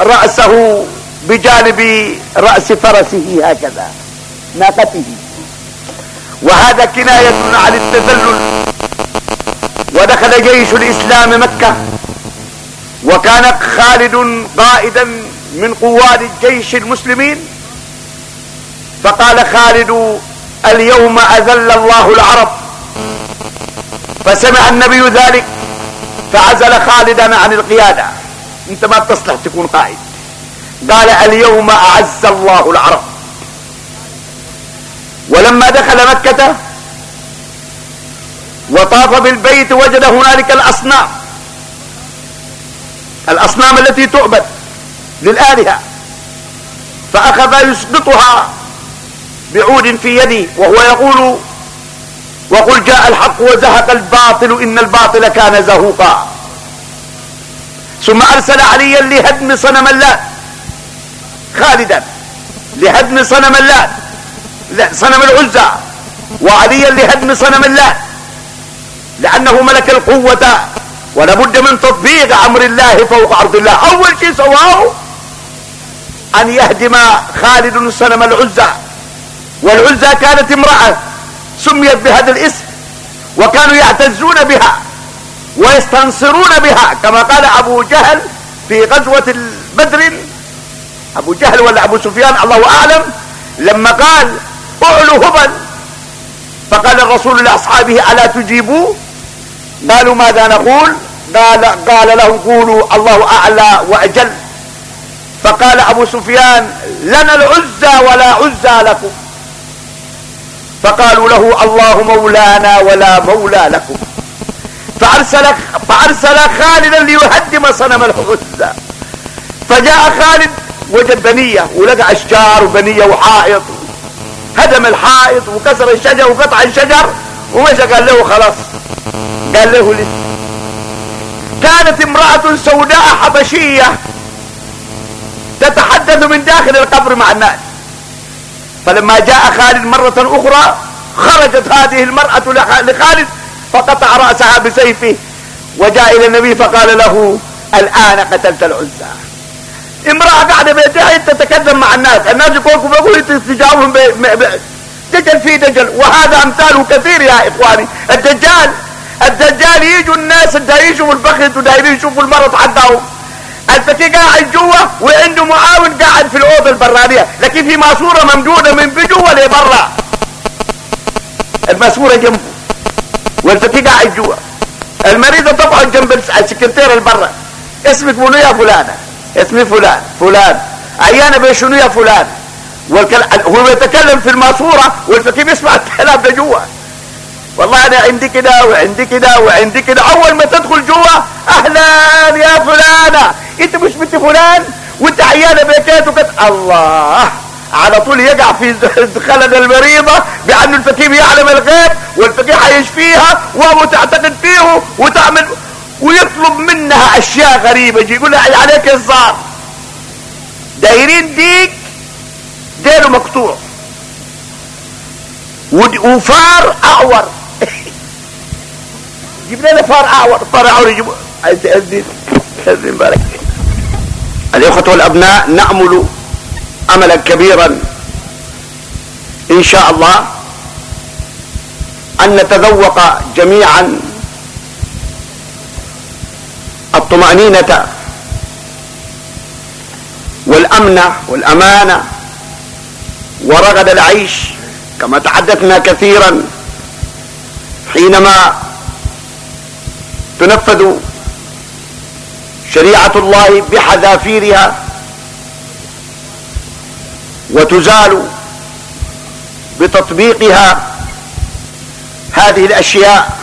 رأسه بجانب رأس فرسه هكذا ناقته. وهذا كناية عن التذلل. ودخل جيش الإسلام مكة. وكان خالد قائدا من قواد الجيش المسلمين. فقال خالد اليوم أذل الله العرب. فسمع النبي ذلك فعزل خالدا عن القيادة. انت ما تصلح تكون قائد. قال اليوم أعز الله العرب. ولما دخل مكة وطاف بالبيت وجد هنالك الأصنام. الأصنام التي تعبد للآلهة. فأخذ يسقطها بعود في يدي وهو يقول وقل جاء الحق وزهق الباطل إن الباطل كان زهوقا. ثم أرسل عليا لهدم صنم اللات خالدا. لهدم صنم اللات صنم العزى وعليا لهدم صنم اللات لأنه ملك القوة. ولابد من تطبيق أمر الله فوق أرض الله. أول شيء سواه أن يهدم خالد صنم العزى والعزى كانت امرأة سميت بهذا الاسم وكانوا يعتزون بها ويستنصرون بها كما قال أبو جهل في غزوة بدر. أبو جهل ولا أبو سفيان الله أعلم لما قال اعلوا هبل فقال الرسول لأصحابه ألا تجيبوا؟ قالوا ماذا نقول؟ قال قال لهم قولوا الله أعلى وأجل. فقال أبو سفيان لنا العزى ولا عزى لكم. فقالوا له الله مولانا ولا مولى لكم. فأرسل فأرسل خالدا ليهدم صنم العزى. فجاء خالد وجد بنية ولقى أشجار وبنيه وحائط. هدم الحائط وكسر الشجر وقطع الشجر ومشى قال له خلاص قال له لسه كانت امرأة سوداء حبشية تتحدث من داخل القبر مع الناس. فلما جاء خالد مرة أخرى خرجت هذه المرأة لخالد فقطع رأسها بسيفه وجاء إلى النبي فقال له الآن قتلت العزى. امرأة قاعدة بيتها تتكلم مع الناس الناس يقولكم يقول تجاوبهم دجل في دجل وهذا امثاله كثير يا إخواني. الدجال الدجال يجوا الناس دايرين يشوفوا البخت ودايرين يشوفوا المرض حقهم الفكي قاعد جوا وعنده معاون قاعد في الأوضة البرانية لكن في ماسورة ممدودة من بجوا لبرا. الماسورة جنبه والفكي قاعد جوا. المريضة طبعا جنب السكرتير البرا. اسمك منو يا فلانة؟ اسمي فلان فلان. عيانه بشنو يا فلان؟ والكل... هو يتكلم في الماسورة والفكي بيسمع الكلام ده جوا. والله أنا عندي كده وعندي كده وعندي كده. أول ما تدخل جوا أهلا يا فلانة. أنت مش بنت فلان؟ وأنت عيانة بكيت وكت الله. على طول يقع في خلد المريضة بأن الفكيم يعلم الغيب والفكيم حيشفيها وهو تعتقد فيه وتعمل ويطلب منها أشياء غريبة يجي يقول لها عليك الزار دايرين ديك ديله مقطوع. وفار أعور. جيب لنا فار أعور. فار أعور يجيب. عايز تأذن؟ تأذن بارك. الإخوة والأبناء نأمل أملا كبيرا إن شاء الله أن نتذوق جميعا الطمأنينة. والأمن والأمانة ورغد العيش كما تحدثنا كثيرا حينما تنفذ شريعة الله بحذافيرها وتزال بتطبيقها هذه الأشياء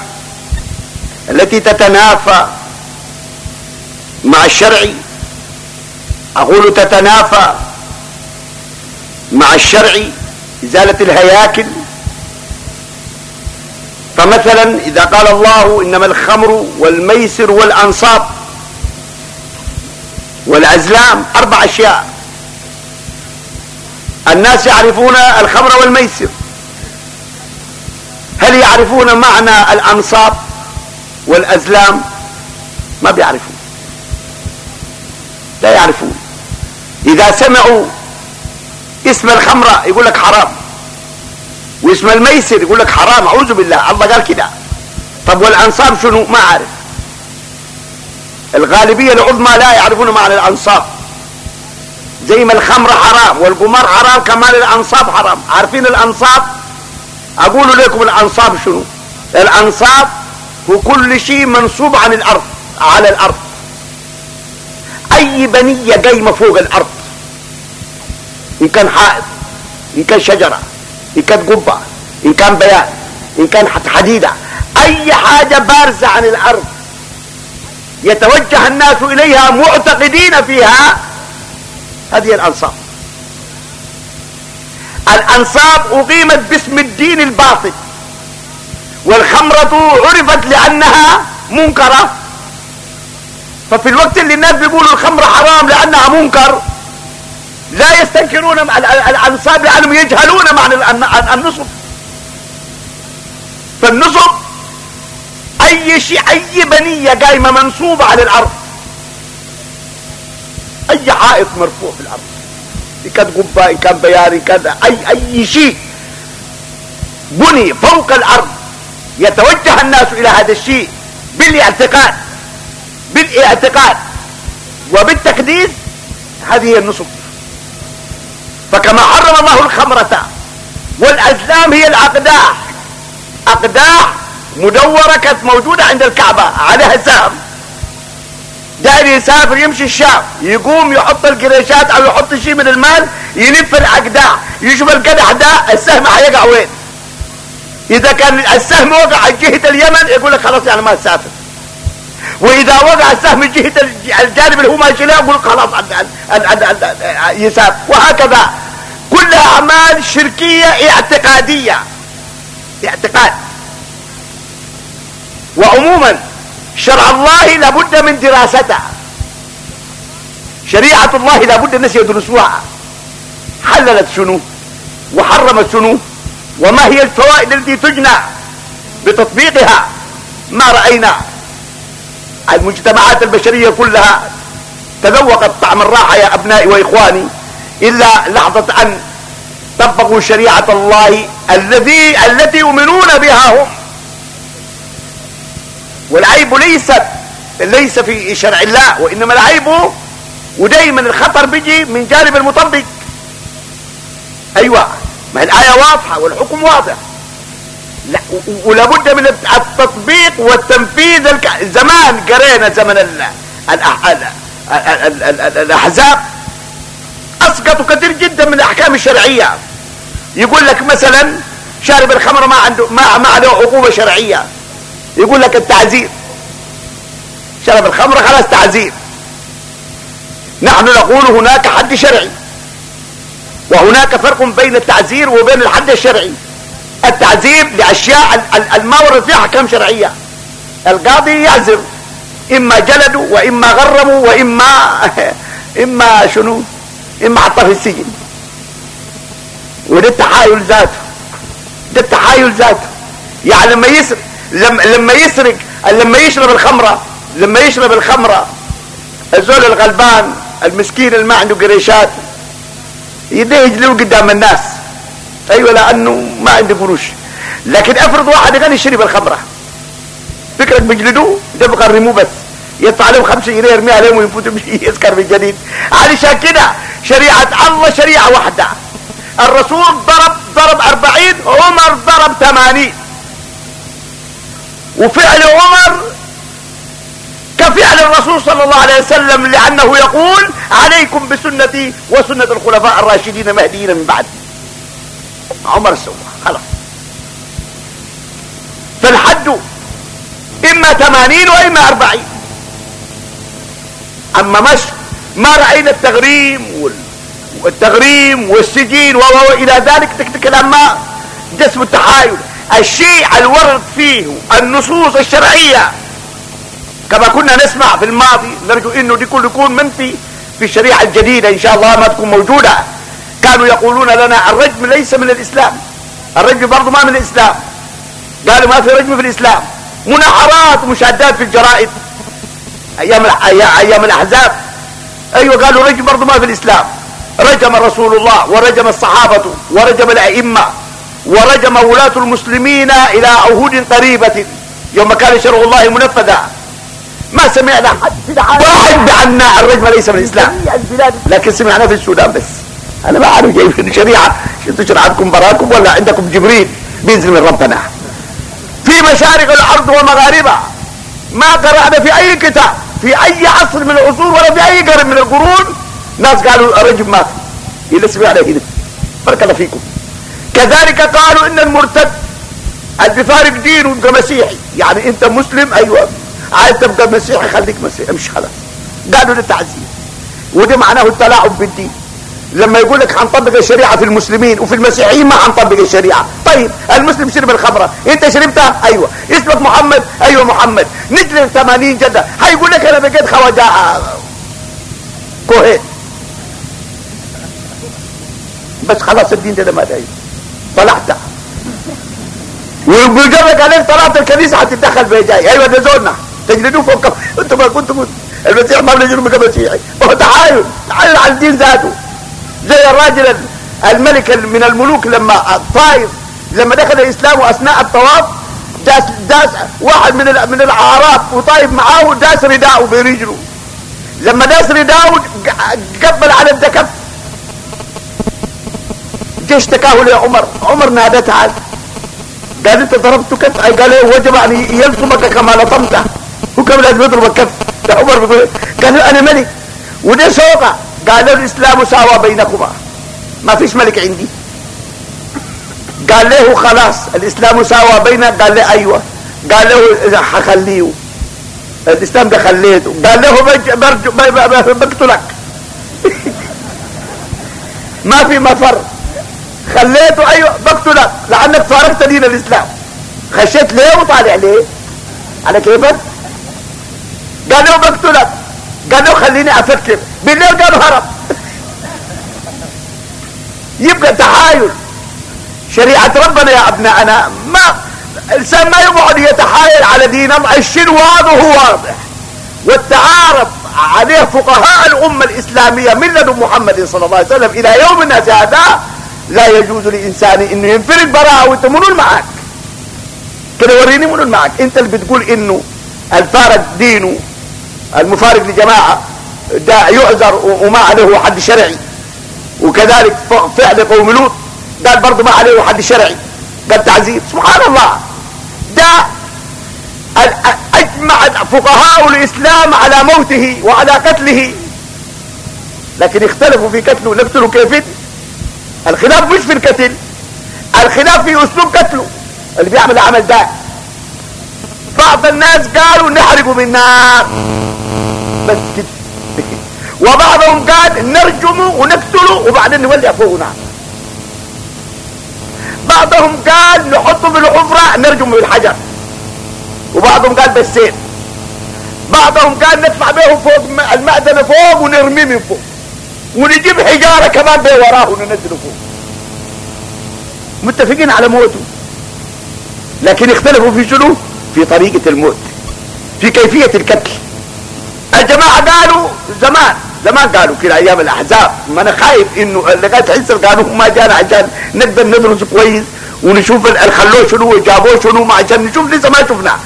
التي تتنافى مع الشرع. أقول تتنافى مع الشرع إزالة الهياكل. فمثلا إذا قال الله إنما الخمر والميسر والأنصاب والأزلام أربع أشياء. الناس يعرفون الخمر والميسر. هل يعرفون معنى الأنصاب والأزلام؟ ما بيعرفون. لا يعرفون. إذا سمعوا اسم الخمرة يقول لك حرام واسم الميسر يقول لك حرام أعوذ بالله الله قال كده. طب والأنصاب شنو؟ ما عارف الغالبية العظمى لا يعرفون معنى الأنصاب. زي ما الخمر حرام والقمار حرام كمان الأنصاب حرام. عارفين الأنصاب؟ أقول لكم الأنصاب شنو؟ الأنصاب هو كل شيء منصوب عن الأرض على الأرض. أي بنية قايمة فوق الأرض. إن كان حائط إن كان شجرة إن كان قبة إن كان بيان إن كان حديدة. أي حاجة بارزة عن الأرض. يتوجه الناس إليها معتقدين فيها. هذه الأنصاب. الأنصاب أقيمت باسم الدين الباطل. والخمرة عرفت لأنها منكرة. ففي الوقت اللي الناس بيقولوا الخمر حرام لأنها منكر لا يستنكرون الأنصاب لأنهم يجهلون معنى النصب. فالنصب أي شيء أي بنية قايمة منصوبة على الأرض. أي حائط مرفوع في الأرض. إن كان قبة إن كان بيار إن كان أي أي شيء بني فوق الأرض يتوجه الناس إلى هذا الشيء بالإعتقاد. بالاعتقاد وبالتقديس هذه هي النصب فكما حرم الله الخمرة والأزلام هي الأقداح أقداح مدورة كانت موجودة عند الكعبة عليها سهم داير يسافر يمشي الشام يقوم يحط القريشات أو يحط شيء من المال يلف الاقداح يشوف القدح ده السهم حيقع وين؟ إذا كان السهم وقع جهة اليمن يقول لك خلاص يعني ما تسافر. وإذا وقع السهم جهة الجانب اللي هو ماشي له يقول خلاص يسافر وهكذا كلها أعمال شركية اعتقادية. اعتقاد. وعموما شرع الله لابد من دراستها شريعة الله لابد الناس يدرسوها. حللت شنو؟ وحرمت شنو؟ وما هي الفوائد التي تجنى بتطبيقها؟ ما رأينا. المجتمعات البشرية كلها تذوقت طعم الراحة يا أبنائي وإخواني إلا لحظة أن طبقوا شريعة الله الذي التي يؤمنون بها هم. والعيب ليس ليس في شرع الله وإنما العيب ودايما الخطر بيجي من جانب المطبق. أيوة ما الآية واضحة والحكم واضح. ولابد من التطبيق والتنفيذ. زمان قرينا زمن ال... ال... ال... ال... الأحزاب. أسقطوا كثير جدا من الأحكام الشرعية. يقول لك مثلا شارب الخمر ما عنده ما ما له عقوبة شرعية. يقول لك التعزير شرب الخمر خلاص تعزير نحن نقول هناك حد شرعي. وهناك فرق بين التعزير وبين الحد الشرعي. التعزير لأشياء ما ورد فيها أحكام شرعية. القاضي يعزر إما جلدوا وإما غرموا وإما إما شنو؟ إما حطه في السجن. وده التحايل ذاته. ده التحايل ذاته. يعني لما يسرق لما يسرق لما يشرب الخمره لما يشرب الخمرة الزول الغلبان المسكين اللي ما عنده قريشات يديه يجلوه قدام الناس. أيوه لأنه ما عنده قروش. لكن أفرض واحد غني شرب الخمرة. فكرك بيجلدوه ده بيقرموه بس. يدفع لهم خمسة جنيه يرميها عليهم ويفوت يسكر من جديد. علشان كده شريعة الله شريعة واحدة. الرسول ضرب ضرب أربعين عمر ضرب ثمانين. وفعل عمر كفعل الرسول صلى الله عليه وسلم لأنه يقول عليكم بسنتي وسنة الخلفاء الراشدين المهديين من بعد عمر سوى. خلاص. فالحد إما ثمانين وإما أربعين. أما مش ما رأينا التغريم والتغريم والسجين وإلى ذلك تكلم ما جسم التحايل. الشيء الورد فيه النصوص الشرعية. كما كنا نسمع في الماضي نرجو إنه دي كل يكون منفي في الشريعة الجديدة إن شاء الله ما تكون موجودة. كانوا يقولون لنا الرجم ليس من الإسلام. الرجم برضه ما من الإسلام. قالوا ما في رجم في الإسلام. مناحرات ومشاهدات في الجرائد. أيام أيام الأحزاب. أيوه قالوا رجم برضه ما في الإسلام. رجم رسول الله ورجم الصحابة ورجم الأئمة ورجم ولاة المسلمين إلى عهود قريبة. يوم كان شرع الله منفذا. ما سمعنا حد واحد عنا الرجم ليس من الإسلام. لكن سمعنا في السودان بس. أنا ما أعرف جايبين شريعة شفتوا شرعتكم براكم ولا عندكم جبريل؟ بينزل من ربنا. في مشارق الأرض ومغاربها. ما قرأنا في أي كتاب. في أي عصر من العصور ولا في أي قرن من القرون. ناس قالوا الرجم ما في. الا سمعنا هنا؟ بارك الله فيكم. كذلك قالوا إن المرتد اللي بفارق دينه يبقى مسيحي يعني أنت مسلم؟ أيوه. عايز تبقى مسيحي خليك مسيحي. امشي خلاص. قالوا ده تعزير وده معناه التلاعب بالدين. لما يقول لك حنطبق الشريعة في المسلمين وفي المسيحيين ما حنطبق الشريعة. طيب المسلم شرب الخمرة. انت شربتها؟ أيوه. اسمك محمد؟ أيوه محمد. نجلد 80 جدة. هيقول لك أنا بقيت خواجة. كوهين بس خلاص الدين ده ما دايم طلعت. وبيجرك عليك طلعت الكنيسة هتتدخل في جاي. أيوه ده زولنا. تجلدوه فوق أنتم ما كنتم المسيح ما بنجلدوا كمسيحي هو تحايل تحايل على الدين ذاته. زي الراجل الملك من الملوك لما الطائف لما دخل الإسلام وأثناء الطواف داس داس واحد من من الاعراب وطايف معاه داس رداءه برجله. لما داس رداءه قبل على الدكف جه اشتكاه لعمر عمر. نادى تعال قال انت ضربت كف؟ قال له وجب أن يلطمك كما لطمته. وكم لازم يضرب الكف عمر بيقول قال له أنا ملك. وده سوقه قال الإسلام ساوى بينكما. ما فيش ملك عندي. قال له خلاص الإسلام ساوى بينك. قال له أيوه. قال له حخليه. الإسلام ده خليته. قال له بقتلك. ما في مفر. خليته أيوه بقتلك. لأنك فارقت دين الإسلام. خشيت ليه وطالع ليه؟ على كيفك؟ قال له بقتلك. قال له خليني أفكر. بالليل قال هرب. يبقى تحايل. شريعة ربنا يا ابنائنا ما الإنسان ما يقعد يتحايل على دين الله الشيء واضح واضح والتعارف عليه فقهاء الأمة الإسلامية من لدن محمد صلى الله عليه وسلم إلى يومنا هذا لا يجوز لإنسان إنه ينفرد براءة وأنت منون معك. كده وريني منون معك. أنت اللي بتقول إنه الفارق دينه المفارق لجماعة ده يعذر وما عليه حد شرعي. وكذلك فعل قوم لوط قال برضه ما عليه حد شرعي. قال تعذيب سبحان الله. ده اجمع فقهاء الإسلام على موته وعلى قتله. لكن اختلفوا في قتله. نقتله كيف؟ الخلاف مش في القتل. الخلاف في أسلوب قتله. اللي بيعمل عمل ده. بعض الناس قالوا نحرقه بالنار بس كده وبعضهم قال نرجمه ونقتله وبعدين نولي فوقه نار بعضهم قال نحطه في الحفرة نرجمه بالحجر وبعضهم قال بالسيف. بعضهم قال ندفع به فوق المعدن فوق ونرميه من فوق. ونجيب حجارة كمان به وراه وننزله فوق. متفقين على موته. لكن اختلفوا في شنو؟ في طريقة الموت في كيفية القتل. الجماعة قالوا زمان زمان قالوا كده أيام الأحزاب. ما أنا خايف إنه لغاية عيسى قالوا ما جانا عشان نقدر ندرس كويس ونشوف الخلوه شنو وجابوه شنو ما عشان نشوف لسه ما شفنا.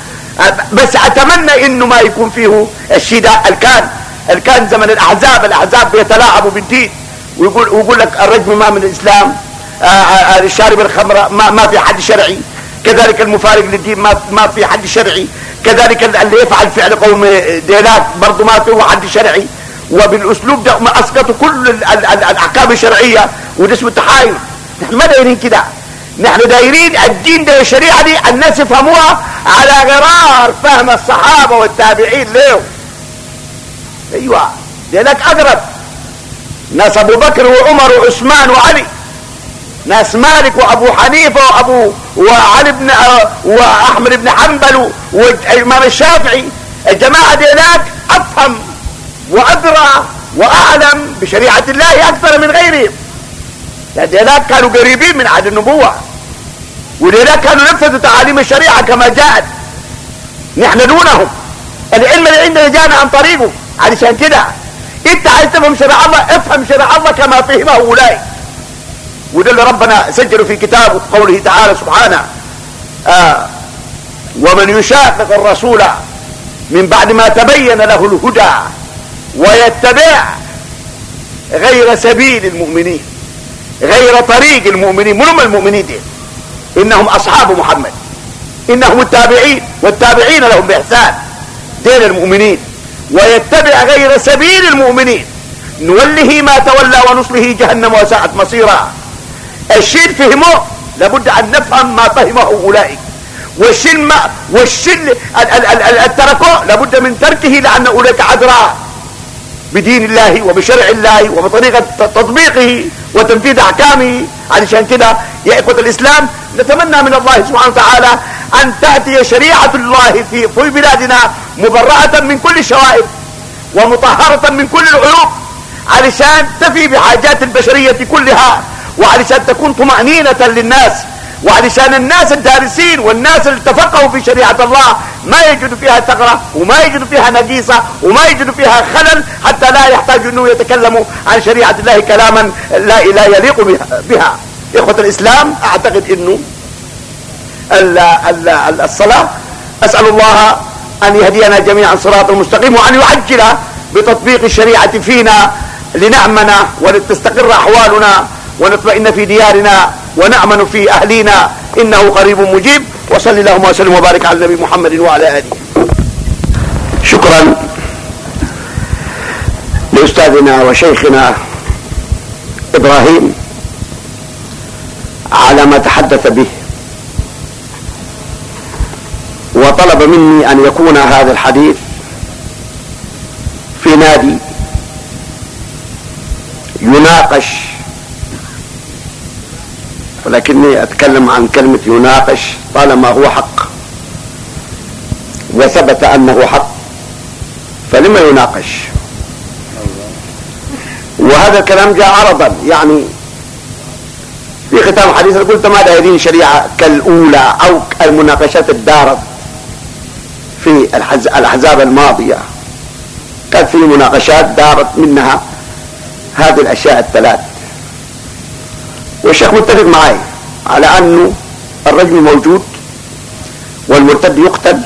بس أتمنى إنه ما يكون فيه الشيء ده الكان الكان زمن الأحزاب الأحزاب بيتلاعبوا بالدين. ويقول ويقول لك الرجم ما من الإسلام آه، آه، الشارب الخمرة ما, ما في حد شرعي. كذلك المفارق للدين ما ما في حد شرعي. كذلك اللي يفعل فعل قوم ديلات برضه ما في حد شرعي. وبالأسلوب ده ما اسقطوا كل الأحكام الشرعية وده اسمه التحايل. نحن ما دايرين كده. نحن دايرين الدين ده الشريعه دي الناس يفهموها على غرار فهم الصحابة والتابعين له أيوه لك اقرب ناس أبو بكر وعمر وعثمان وعلي. ناس مالك وأبو حنيفة وأبو وعلي بن وأحمد بن حنبل والإمام الشافعي. الجماعة ديلاك أفهم وأدرى وأعلم بشريعة الله أكثر من غيرهم. لأن كانوا قريبين من عهد النبوة. ولذلك كانوا نفذوا تعاليم الشريعة كما جاءت. نحن دونهم. العلم اللي عندنا جانا عن طريقه. علشان كده. إنت عايز تفهم شرع الله افهم شرع الله كما فهمه أولئك. وده اللي ربنا سجله في كتابه قوله تعالى سبحانه آه ومن يشاقق الرسول من بعد ما تبين له الهدى ويتبع غير سبيل المؤمنين غير طريق المؤمنين من هم المؤمنين دي إنهم أصحاب محمد إنهم التابعين والتابعين لهم بإحسان دين المؤمنين ويتبع غير سبيل المؤمنين نوله ما تولى ونصله جهنم وساءت مصيرا. الشيء فهموه؟ لابد أن نفهم ما فهمه أولئك. والشيء ما والشيء تركوه لابد من تركه لأن أولئك عذراء. بدين الله وبشرع الله وبطريقة تطبيقه وتنفيذ أحكامه. علشان كده يا إخوة الإسلام نتمنى من الله سبحانه وتعالى أن تأتي شريعة الله في, في بلادنا مبرأة من كل الشوائب ومطهرة من كل العيوب علشان تفي بحاجات البشرية كلها. وعلشان تكون طمأنينة للناس وعلشان الناس الدارسين والناس اللي تفقهوا في شريعة الله ما يجدوا فيها ثغرة وما يجدوا فيها نقيصة وما يجدوا فيها خلل حتى لا يحتاج إنه يتكلموا عن شريعة الله كلاما لا, لا يليق بها, إخوة الإسلام أعتقد إنه الصلاة أسأل الله أن يهدينا جميعا صراط المستقيم وأن يعجل بتطبيق الشريعة فينا لنعمنا ولتستقر أحوالنا ونطمئن في ديارنا ونأمن في أهلينا. إنه قريب مجيب. وصل اللهم وسلم وبارك على النبي محمد وعلى آله. شكرا لأستاذنا وشيخنا إبراهيم على ما تحدث به. وطلب مني أن يكون هذا الحديث في نادي يناقش ولكني أتكلم عن كلمة يناقش طالما هو حق. وثبت أنه حق فلما يناقش. وهذا الكلام جاء عرضا يعني في ختام حديث قلت ما دايرين شريعة كالأولى أو المناقشات الدارت في الأحزاب الماضية؟ كانت في مناقشات دارت منها هذه الأشياء الثلاث. والشيخ متفق معي على انه الرجل موجود والمرتد يقتل.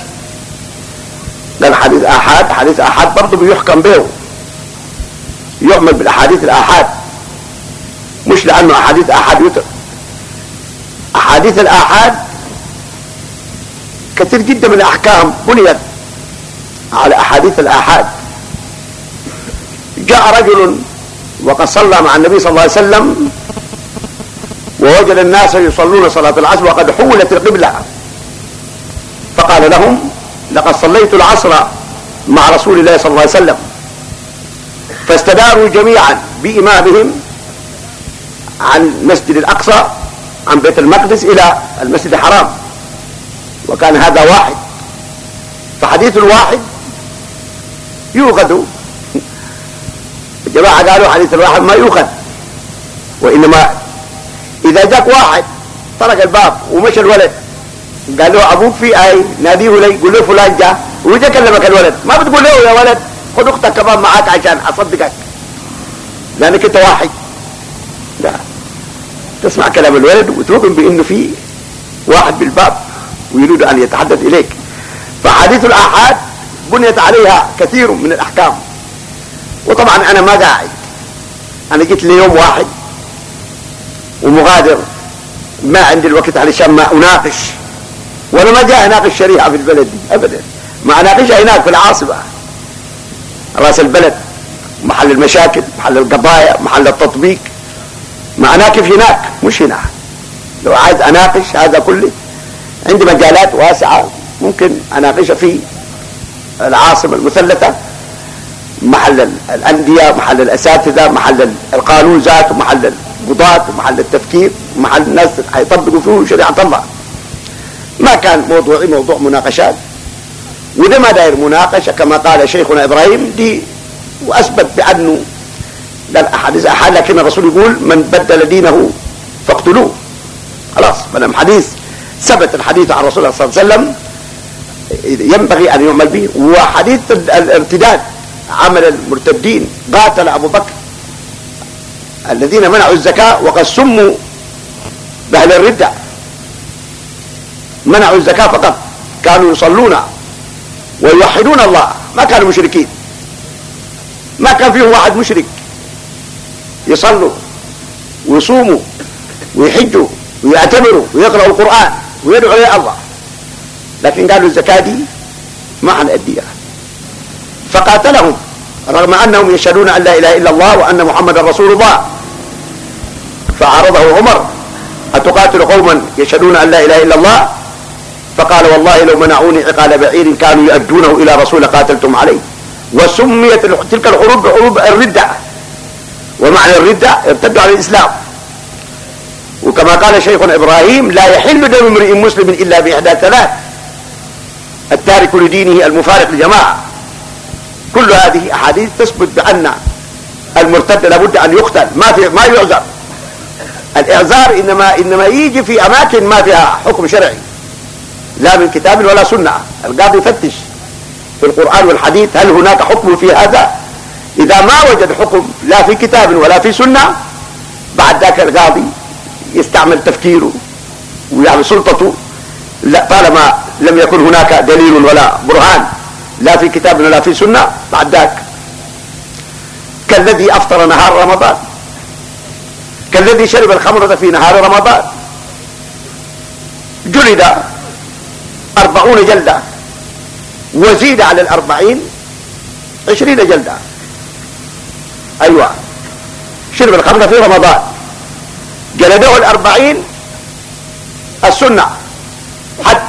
ده الحديث آحاد حديث آحاد برضه بيحكم به. يعمل بالأحاديث الآحاد. مش لأنه أحاديث آحاد يتر أحاديث الآحاد كثير جدا من الأحكام بنيت على أحاديث الآحاد. جاء رجل وقد صلى مع النبي صلى الله عليه وسلم ووجد الناس يصلون صلاة العصر وقد حولت القبلة. فقال لهم لقد صليت العصر مع رسول الله صلى الله عليه وسلم. فاستداروا جميعا بإمامهم عن مسجد الأقصى عن بيت المقدس إلى المسجد الحرام. وكان هذا واحد. فحديث الواحد يؤخذ الجماعة قالوا حديث الواحد ما يؤخذ وإنما إذا جاك واحد طرق الباب ومشى الولد. قال له أبوك في أي ناديه لي قول له فلان جاء وجا كلمك الولد. ما بتقول له يا ولد خذ أختك كمان معاك عشان أصدقك. لأنك أنت واحد. لا. تسمع كلام الولد وتؤمن بأنه في واحد بالباب ويريد أن يتحدث إليك. فحديث الآحاد بنيت عليها كثير من الأحكام. وطبعا أنا ما قاعد. أنا جيت لي يوم واحد. ومغادر. ما عندي الوقت علشان ما أناقش. وأنا ما جاي أناقش شريعه في البلد دي ابدا. ما اناقشها هناك في العاصمة. رأس البلد محل المشاكل محل القضايا محل التطبيق. ما أناقش هناك مش هنا لو عايز أناقش هذا كله عندي مجالات واسعة ممكن اناقشها في العاصمة المثلثة محل الأندية محل الأساتذة محل القانون ذاته محل قضاة ومحل التفكير ومحل الناس هيطبقوا فيه شريعة الله ما كان موضوعي موضوع مناقشات. وده ما داير مناقشة كما قال شيخنا إبراهيم دي وأثبت بأنه لا الأحاديث أحد لكن الرسول يقول من بدل دينه فاقتلوه. خلاص ما حديث ثبت الحديث عن الرسول صلى الله عليه وسلم ينبغي أن يعمل به. وحديث الارتداد عمل المرتدين قاتل أبو بكر. الذين منعوا الزكاة وقد سموا بأهل الردة. منعوا الزكاة فقط. كانوا يصلون ويوحدون الله. ما كانوا مشركين. ما كان فيهم واحد مشرك. يصلوا ويصوموا ويحجوا ويعتبروا ويقرأوا القرآن ويدعوا إلى الله. لكن قالوا الزكاة دي ما حنأديها فقاتلهم رغم أنهم يشهدون أن لا إله إلا الله وأن محمد رسول الله. فعرضه عمر أتقاتل قوما يشهدون أن لا إله إلا الله؟ فقال والله لو منعوني عقال بعير كانوا يؤدونه إلى رسول قاتلتم عليه. وسميت تلك الحروب بحروب الردة. ومعنى الردة ارتدوا على الإسلام. وكما قال شيخنا إبراهيم لا يحل دم امرئ مسلم إلا بإحدى ثلاث. التارك لدينه المفارق لجماعة. كل هذه أحاديث تثبت بأن المرتد لابد أن يقتل. ما في ما يعذر. الإعذار انما إنما يجي في أماكن ما فيها حكم شرعي. لا من كتاب ولا سنة. القاضي يفتش في القرآن والحديث هل هناك حكم في هذا؟ إذا ما وجد حكم لا في كتاب ولا في سنة بعد ذاك القاضي يستعمل تفكيره ويعمل سلطته. لا طالما لم يكن هناك دليل ولا برهان لا في كتاب ولا في سنة بعد ذاك كالذي أفطر نهار رمضان. كالذي شرب الخمرة في نهار رمضان. جلد أربعون جلدة وزيد على الأربعين عشرين جلدة. أيوة. شرب الخمرة في رمضان. جلده الأربعين السنة. حد.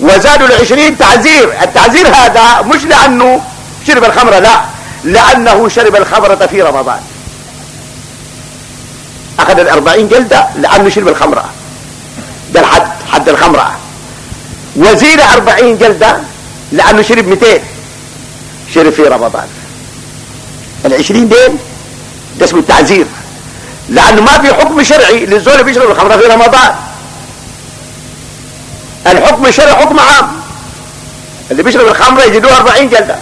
وزادوا العشرين تعزير. التعزير هذا مش لأنه شرب الخمرة لا. لأنه شرب الخمرة في رمضان. أخذ الأربعين جلدة لأنه شرب الخمرة. ده الحد حد الخمرة. وزيد أربعين جلدة لأنه شرب 200 شرب في رمضان. العشرين دين ده اسمه التعزير. لأنه ما في حكم شرعي للزول بيشرب الخمرة في رمضان. الحكم الشرعي حكم عام. اللي بيشرب الخمرة يجدوه 40 جلدة.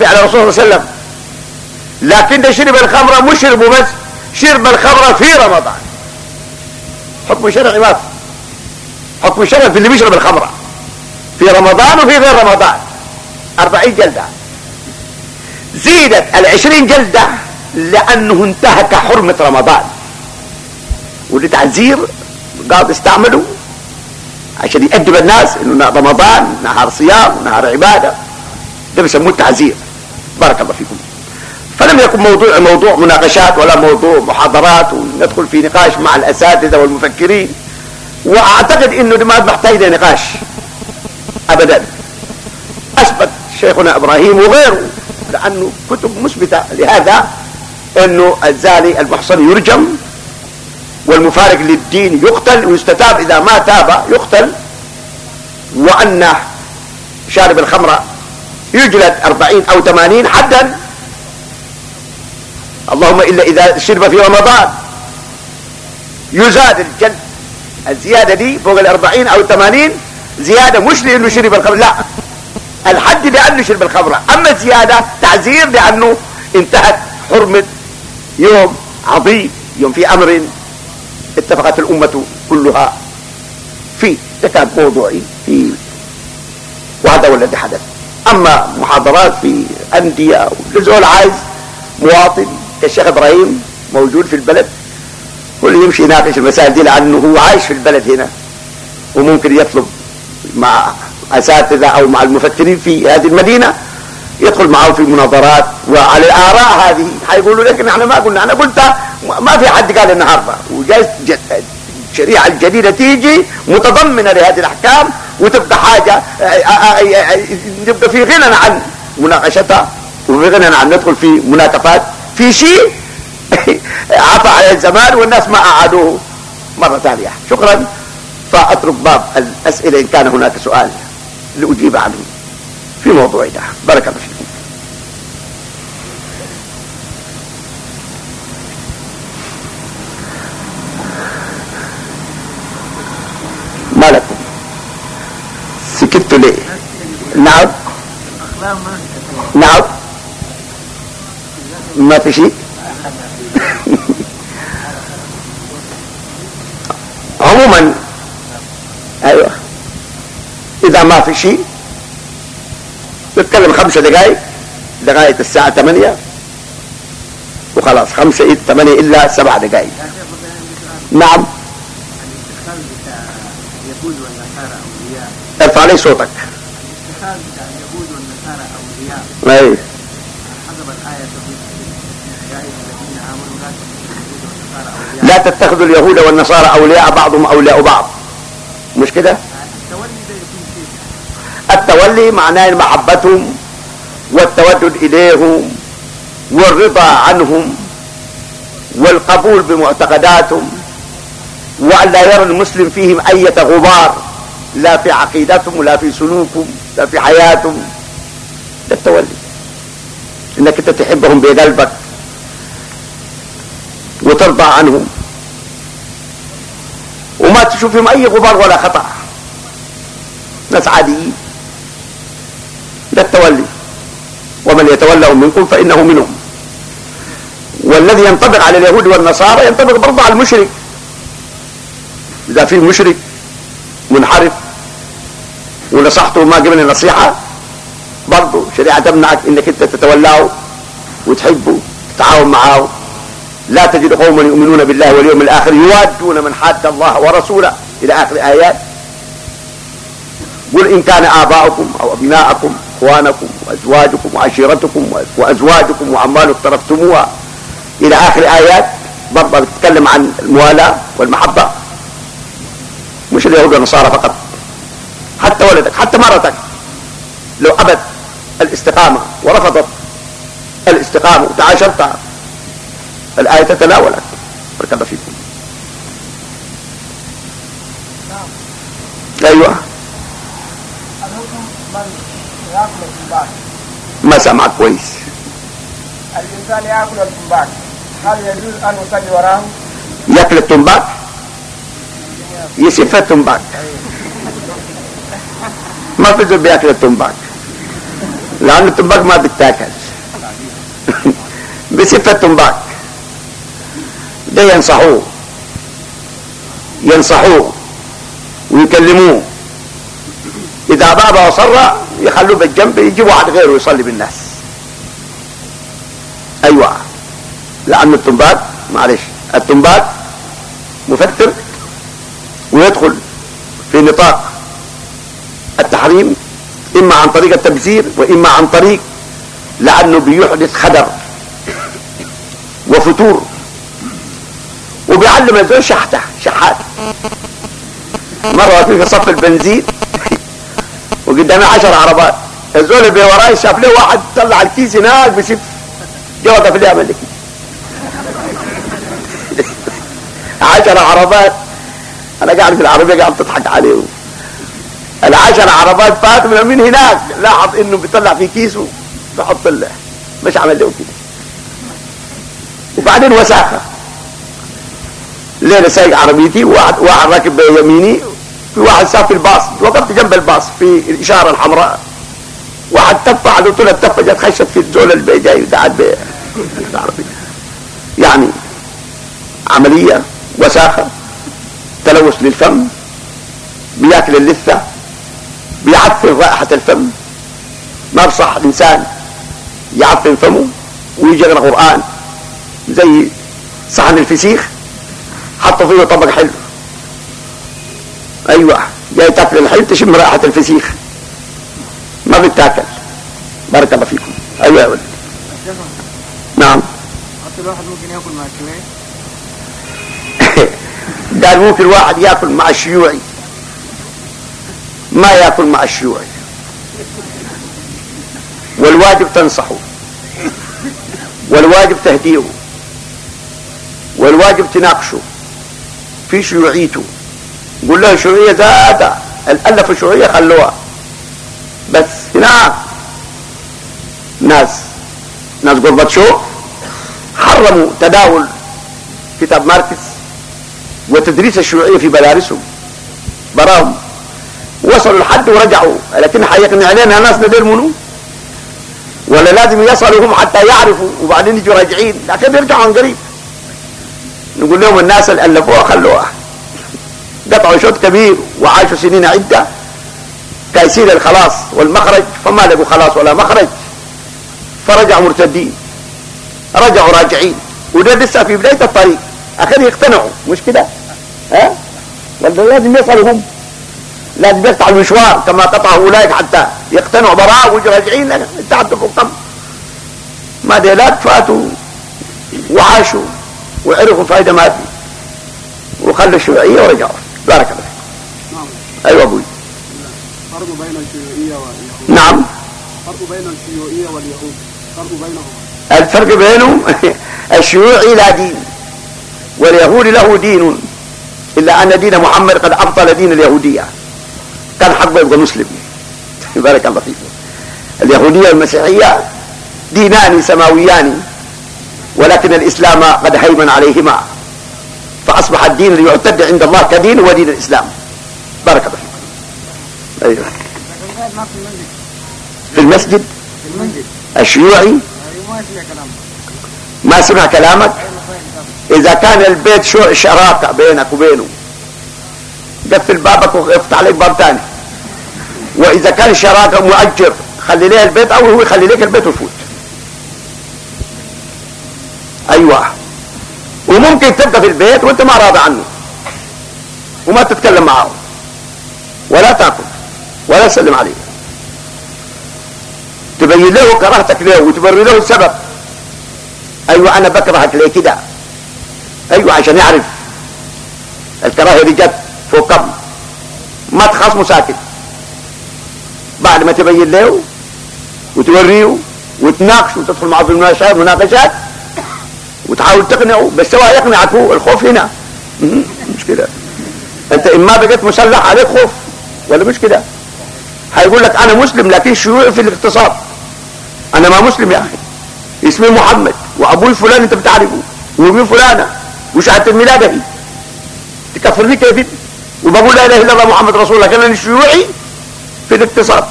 فعل الرسول صلى الله عليه وسلم. لكن ده شرب الخمرة مش شربه بس شرب الخمر في رمضان. حكم شرعي ما حكم شرعي في اللي بيشرب الخمر. في رمضان وفي غير رمضان. أربعين جلدة. زيدت العشرين جلدة لأنه انتهك حرمة رمضان. ودي تعزير قاعد استعملوا عشان يأدب الناس إنه رمضان نهار صيام نهار عبادة. ده بيسموه التعزير. بارك الله فيكم. فلم يكن موضوع موضوع مناقشات ولا موضوع محاضرات وندخل في نقاش مع الأساتذة والمفكرين. وأعتقد إنه ما محتاج لنقاش ابدا. أثبت شيخنا إبراهيم وغيره لأنه كتب مثبتة. لهذا إنه الزاني المحصن يرجم والمفارق للدين يقتل ويستتاب. إذا ما تاب يقتل. وأن شارب الخمره يجلد أربعين أو ثمانين حدا. اللهم إلا إذا شرب في رمضان. يزاد الجلد الزيادة دي فوق الأربعين أو الثمانين زيادة مش لأنه شرب الخمر لا. الحد لأنه شرب الخمر. أما الزيادة تعزير لأنه انتهت حرمة يوم عظيم يوم في أمر اتفقت الأمة كلها فيه ده كان موضوعي في وهذا هو الذي حدث. أما محاضرات في أندية ولزول عايز مواطن الشيخ إبراهيم موجود في البلد واللي يمشي يناقش المسائل دي لأنه هو عايش في البلد هنا وممكن يطلب مع أساتذة أو مع المفكرين في هذه المدينة يدخل معه في مناظرات وعلى الاراء هذه حيقولوا لك إحنا ما قلنا أنا قلت ما في حد قال النهارده وجايز الشريعة الجديدة تيجي متضمنة لهذه الأحكام وتبقى حاجة نبقى في غنى عن مناقشتها وفي غنى عن ندخل في مناكفات في شيء عفى على الزمان والناس ما أعادوه مرة ثانية. شكرا. فأترك باب الأسئلة إن كان هناك سؤال لأجيب عنه في موضوع ده بارك الله فيكم. ما لكم؟ سكتوا ليه؟ نعم. نعم. ما في شيء؟ عموما أيوه. إذا ما في شيء نتكلم خمسة دقائق لغاية الساعة ثمانية وخلاص خمسة إيه ثمانية إلا سبع دقائق نعم. ارفع لي صوتك. الاتخاذ بتاع اليهود والنصارى أولياء. لا تتخذوا اليهود والنصارى أولياء بعضهم أولياء بعض. مش كده؟ التولي معناه محبتهم والتودد إليهم والرضا عنهم والقبول بمعتقداتهم وأن لا يرى المسلم فيهم أية غبار لا في عقيدتهم ولا في سلوكهم لا في حياتهم. ده التولي. إنك أنت تحبهم بقلبك وترضى عنهم. وما تشوف فيهم أي غبار ولا خطأ. ناس عاديين. لا التولي. ومن يتولهم منكم فإنه منهم. والذي ينطبق على اليهود والنصارى ينطبق برضه على المشرك. إذا في مشرك منحرف ونصحته ما قبل النصيحة برضه شريعة تمنعك إنك أنت تتولاه وتحبه تتعاون معه لا تجد قوما يؤمنون بالله واليوم الآخر يوادون من حاد الله ورسوله إلى آخر ايات قل إن كان آباؤكم أو أبناءكم إخوانكم وأزواجكم وعشيرتكم وأزواجكم واعمال اقترفتموها إلى آخر ايات برضه بتتكلم عن الموالاة والمحبة. مش اليهود والنصارى فقط. حتى ولدك حتى مرتك. لو أبت الاستقامة ورفضت الاستقامة وتعاشرتها الآية تتناولك بارك الله فيكم. أيوه. ما سمعك كويس. الإنسان يأكل التنباك هل يجوز أن يصلي وراه؟ يأكل التنباك يسف التنباك ما في زول بيأكل التنباك لأن التنباك ما بيتاكل. بسف التنباك ده ينصحوه. ينصحوه. ويكلموه. إذا بابا وصر يخلوه بالجنب يجيب واحد غيره يصلي بالناس. أيوه. لأن التنباك معلش التنباك مفتر ويدخل في نطاق التحريم إما عن طريق التبذير وإما عن طريق لأنه بيحدث خدر وفتور. وبيعلم الزول شحتة شحات. مرة في صف البنزين وقدامي عشر عربات. الزول اللي وراي شاف له واحد طلع الكيس هناك بيسف جوده في اليمن عشر عربات. أنا قاعد في العربية قاعد تضحك عليه. العشر عربات فات من من هناك لاحظ إنه بيطلع في كيسه بحط مش عمل له كده. وبعدين وساخة. ليلة سايق عربيتي وواحد واحد راكب يميني في واحد ساق في الباص وقفت جنب الباص في الإشارة الحمراء. واحد تف على طول التفة جت خشت في الزول اللي جاي قاعد يعني عملية وساخة تلوث للفم بياكل اللثة بيعفن رائحة الفم. ما بصح الانسان يعفن فمه ويجي يقرا قران زي صحن الفسيخ. حطوا فيه طبق حلو. أيوه جاي تاكل الحلو تشم رائحة الفسيخ. ما بتاكل. بارك الله فيكم. أيوه يا ولد. نعم. حتى الواحد ممكن ياكل مع الشيوعي قال ممكن واحد ياكل مع الشيوعي. ما ياكل مع الشيوعي. والواجب تنصحه. والواجب تهديه. والواجب تناقشه. في شيوعيته. قول له شيوعية ذاتها. الألف شيوعية خلوها. بس هناك ناس ناس شو؟ حرموا تداول كتاب ماركس وتدريس الشيوعية في مدارسهم براهم. وصلوا لحد ورجعوا. لكن حيقنع علينا ناس ندير منو؟ ولا لازم يصلوا هم حتى يعرفوا وبعدين يجوا راجعين. لكن يرجعوا عن قريب. نقول لهم الناس اللي ألفوها خلوها. قطعوا شوط كبير وعاشوا سنين عدة. كايسين الخلاص والمخرج فما لقوا خلاص ولا مخرج. فرجعوا مرتدين. رجعوا راجعين. وده لسه في بداية الطريق. أخير يقتنعوا. مش كده؟ ها؟ لازم يصلوا هم لازم يقطع المشوار كما قطعه أولئك حتى يقتنعوا. براء ويجوا راجعين. انت عندكم كم ما ديلات فاتوا وعاشوا. وعرفوا فايدة ما في. وخلوا الشيوعية ورجعوا. بارك الله فيك. نعم. أيوه أبوي. فرق بين الشيوعية واليهود. نعم. فرق بين الشيوعية واليهود. فرق بينهم. الفرق بينهم الشيوعي لا دين واليهود له دين إلا أن دين محمد قد أبطل دين اليهودية. كان حقه يبقى مسلم. بارك الله فيكم اليهودية والمسيحية دينان سماويان. ولكن الإسلام قد هيمن عليهما. فأصبح الدين اللي يعتد عند الله كدين هو دين الإسلام. بارك الله فيكم. أيوه. في المسجد؟ الشيوعي؟ ما سمع كلامك؟ إذا كان البيت شراكة بينك وبينه. قفل بابك وقفت عليك باب ثاني وإذا كان شراكة مؤجر خلي ليه البيت أو هو يخلي ليك البيت ويفوت. أيوة. وممكن تبقى في البيت وانت ما راضي عنه. وما تتكلم معه. ولا تاكل. ولا تسلم عليه. تبين له كرهتك له وتبرر له السبب. أيوه أنا بكرهك ليه كده؟ أيوه عشان يعرف. الكراهية دي جت فوق كم؟ ما تخاصمه ساكت. بعد ما تبين له وتوريه وتناقش وتدخل معه في المناقشات وتحاول تقنعه بس هو يقنعك هو الخوف هنا. مش كده. أنت اما بقيت مسلح عليك خوف ولا مش كده؟ هيقول لك أنا مسلم لكن شيوعي في الاقتصاد أنا ما مسلم يا أخي. اسمي محمد وأبوي فلان أنت بتعرفه وابوي فلانة وشهادة الميلاد هي تكفرني كيف وبقول لا إله إلا الله محمد رسول الله كان شيوعي في الاقتصاد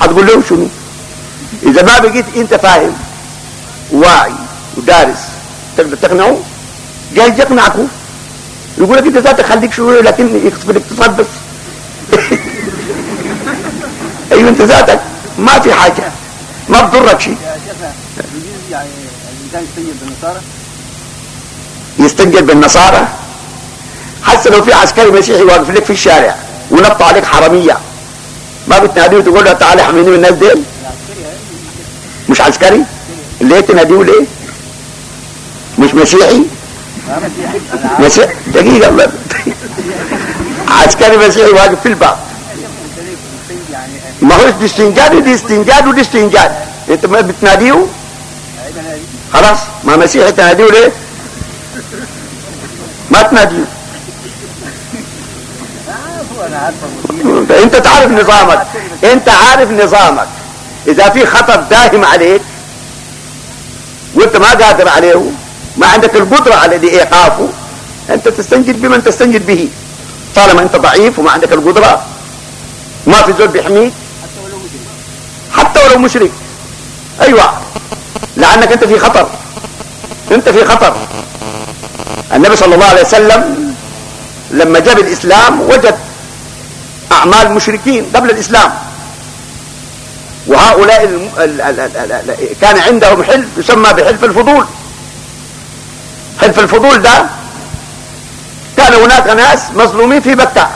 هتقول له شنو؟ إذا ما بقيت أنت فاهم واعي ودارس تقدر تقنعه جاي يقنعك يقول لك انت ذاتك خليك شوية لكن في الاقتصاد بس. أيوه انت ذاتك ما في حاجة. ما بضرك شيء يعني الإنسان يستنجد بالنصارى؟ يستنجد بالنصارى؟ حتى لو في عسكري مسيحي واقف لك في الشارع ونط عليك حرامية. ما بتناديه وتقول له تعالى احميني من الناس ديل؟ مش عسكري؟ ليه تناديه ليه مش مسيحي؟ مسيحي؟ دقيقة الله عسكري مسيحي واقف في الباب. ما هو استنجاد ودي استنجاد ودي استنجاد. انت ما بتناديه خلاص ما مسيحي تناديه ليه؟ ما تناديه انت تعرف نظامك. انت عارف نظامك. اذا في خطر داهم عليك وانت ما قادر عليه ما عندك القدرة على دي إيقافه. أنت تستنجد بمن تستنجد به. طالما أنت ضعيف وما عندك القدرة. ما في زول بيحميك. حتى ولو مشرك. أيوه. لأنك أنت في خطر. أنت في خطر. النبي صلى الله عليه وسلم لما جاب الإسلام وجد أعمال مشركين قبل الإسلام. وهؤلاء كان عندهم حلف يسمى بحلف الفضول. حلف الفضول ده؟ كان هناك ناس مظلومين في مكة.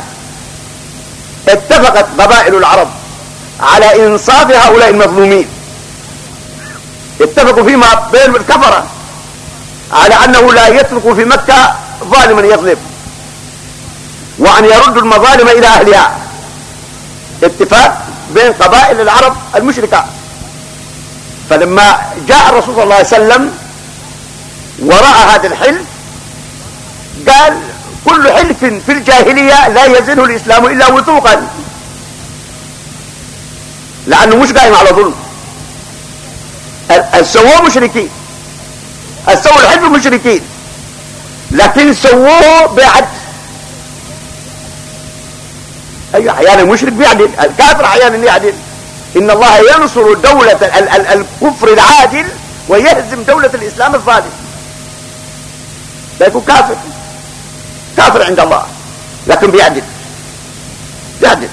اتفقت قبائل العرب على إنصاف هؤلاء المظلومين. اتفقوا فيما بين الكفرة على أنه لا يترك في مكة ظالما يظلم وأن يردوا المظالم إلى أهلها. اتفاق بين قبائل العرب المشركة. فلما جاء الرسول صلى الله عليه وسلم ورأى هذا الحلف قال كل حلف في الجاهلية لا يزنه الإسلام إلا وثوقا. لأنه مش قائم على ظلم. سووه مشركين. سووا الحلف مشركين. لكن سووه بعد. أي أحيانا المشرك بيعدل الكافر أحيانا يعدل. إن الله ينصر دولة الكفر العادل ويهزم دولة الإسلام الظالم يكون كافر. كافر عند الله. لكن بيعدل. بيعدل.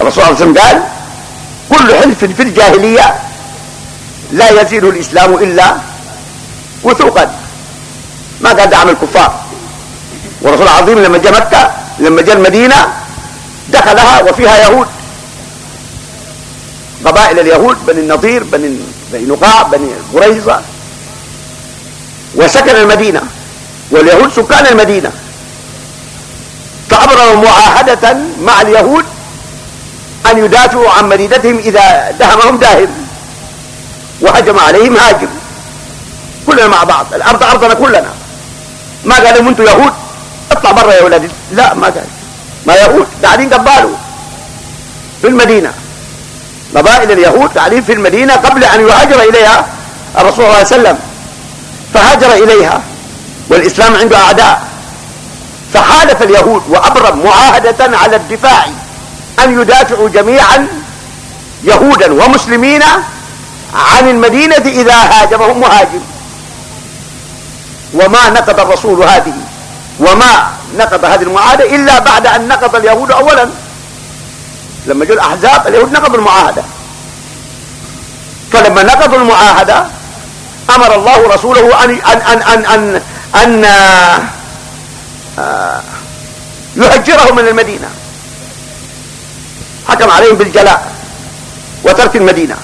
الرسول صلى الله عليه وسلم قال كل حلف في الجاهلية لا يزيد الإسلام إلا وثوقا. ما قال دعم الكفار. والرسول العظيم لما جاء مكة لما جاء المدينة دخلها وفيها يهود. قبائل اليهود بني النضير بني بني نقاع بني قريظة. وسكن المدينة واليهود سكان المدينة. فأمروا معاهدة مع اليهود أن يدافعوا عن مدينتهم إذا دهمهم داهم وهجم عليهم هاجم كلنا مع بعض الأرض أرضنا كلنا. ما قال لهم أنتم يهود؟ اطلع برا يا ولدي لا ما قال. ما يهود قاعدين قبالوا في المدينة. قبائل اليهود قاعدين في المدينة قبل أن يهاجر إليها الرسول صلى الله عليه وسلم. فهاجر إليها والإسلام عنده أعداء. فحالف اليهود وأبرم معاهدة على الدفاع أن يدافعوا جميعا يهودا ومسلمين عن المدينة إذا هاجمهم مهاجم. وما نقض الرسول هذه وما نقض هذه المعاهدة إلا بعد أن نقض اليهود أولا. لما جاء الأحزاب اليهود نقضوا المعاهدة. فلما نقضوا المعاهدة أمر الله رسوله أن أن أن أن أن, أن آه، يهجرهم من المدينة. حكم عليهم بالجلاء وترك المدينة.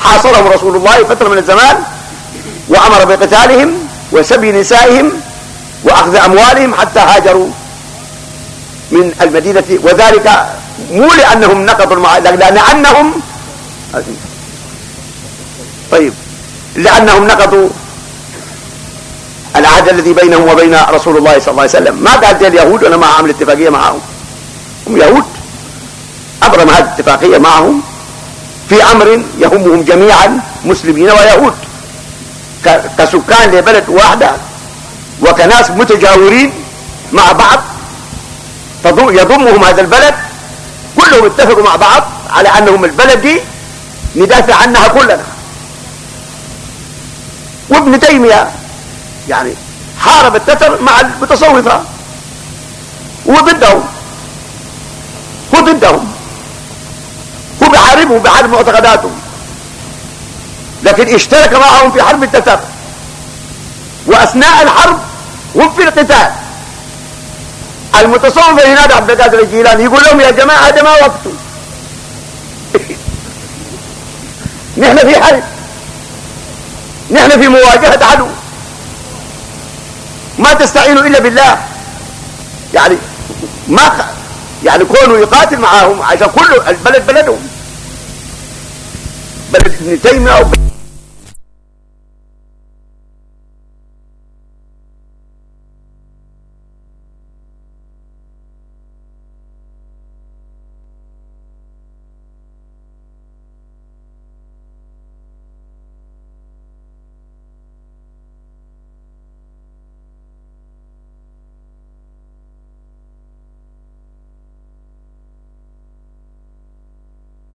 حاصرهم رسول الله فترة من الزمان وأمر بقتالهم وسبي نسائهم وأخذ أموالهم حتى هاجروا من المدينة. وذلك مو لأنهم نقضوا المعاهدة لأنهم طيب. لأنهم نقضوا العهد الذي بينهم وبين رسول الله صلى الله عليه وسلم. ما قال اليهود وأنا ما عامل اتفاقية معهم. هم يهود. أبرم هذه الاتفاقية معهم. في أمر يهمهم جميعا مسلمين ويهود. كسكان لبلد واحدة وكناس متجاورين مع بعض. يضمهم هذا البلد. كلهم اتفقوا مع بعض على أنهم البلد دي ندافع عنها كلنا. وابن تيمية يعني حارب التتر مع المتصوفة وضدهم هو ضدهم هو بيحاربهم بيحارب معتقداتهم. لكن اشترك معهم في حرب التتر وأثناء الحرب هم في القتال. المتصوف ينادى عبد القادر الجيلاني يقول لهم يا جماعة هذا ما وقته نحن في حرب. نحن في مواجهة عدو. ما تستعينوا إلا بالله. يعني ما يعني كونه يقاتل معاهم عشان كله البلد بلدهم. بلد ابن تيمية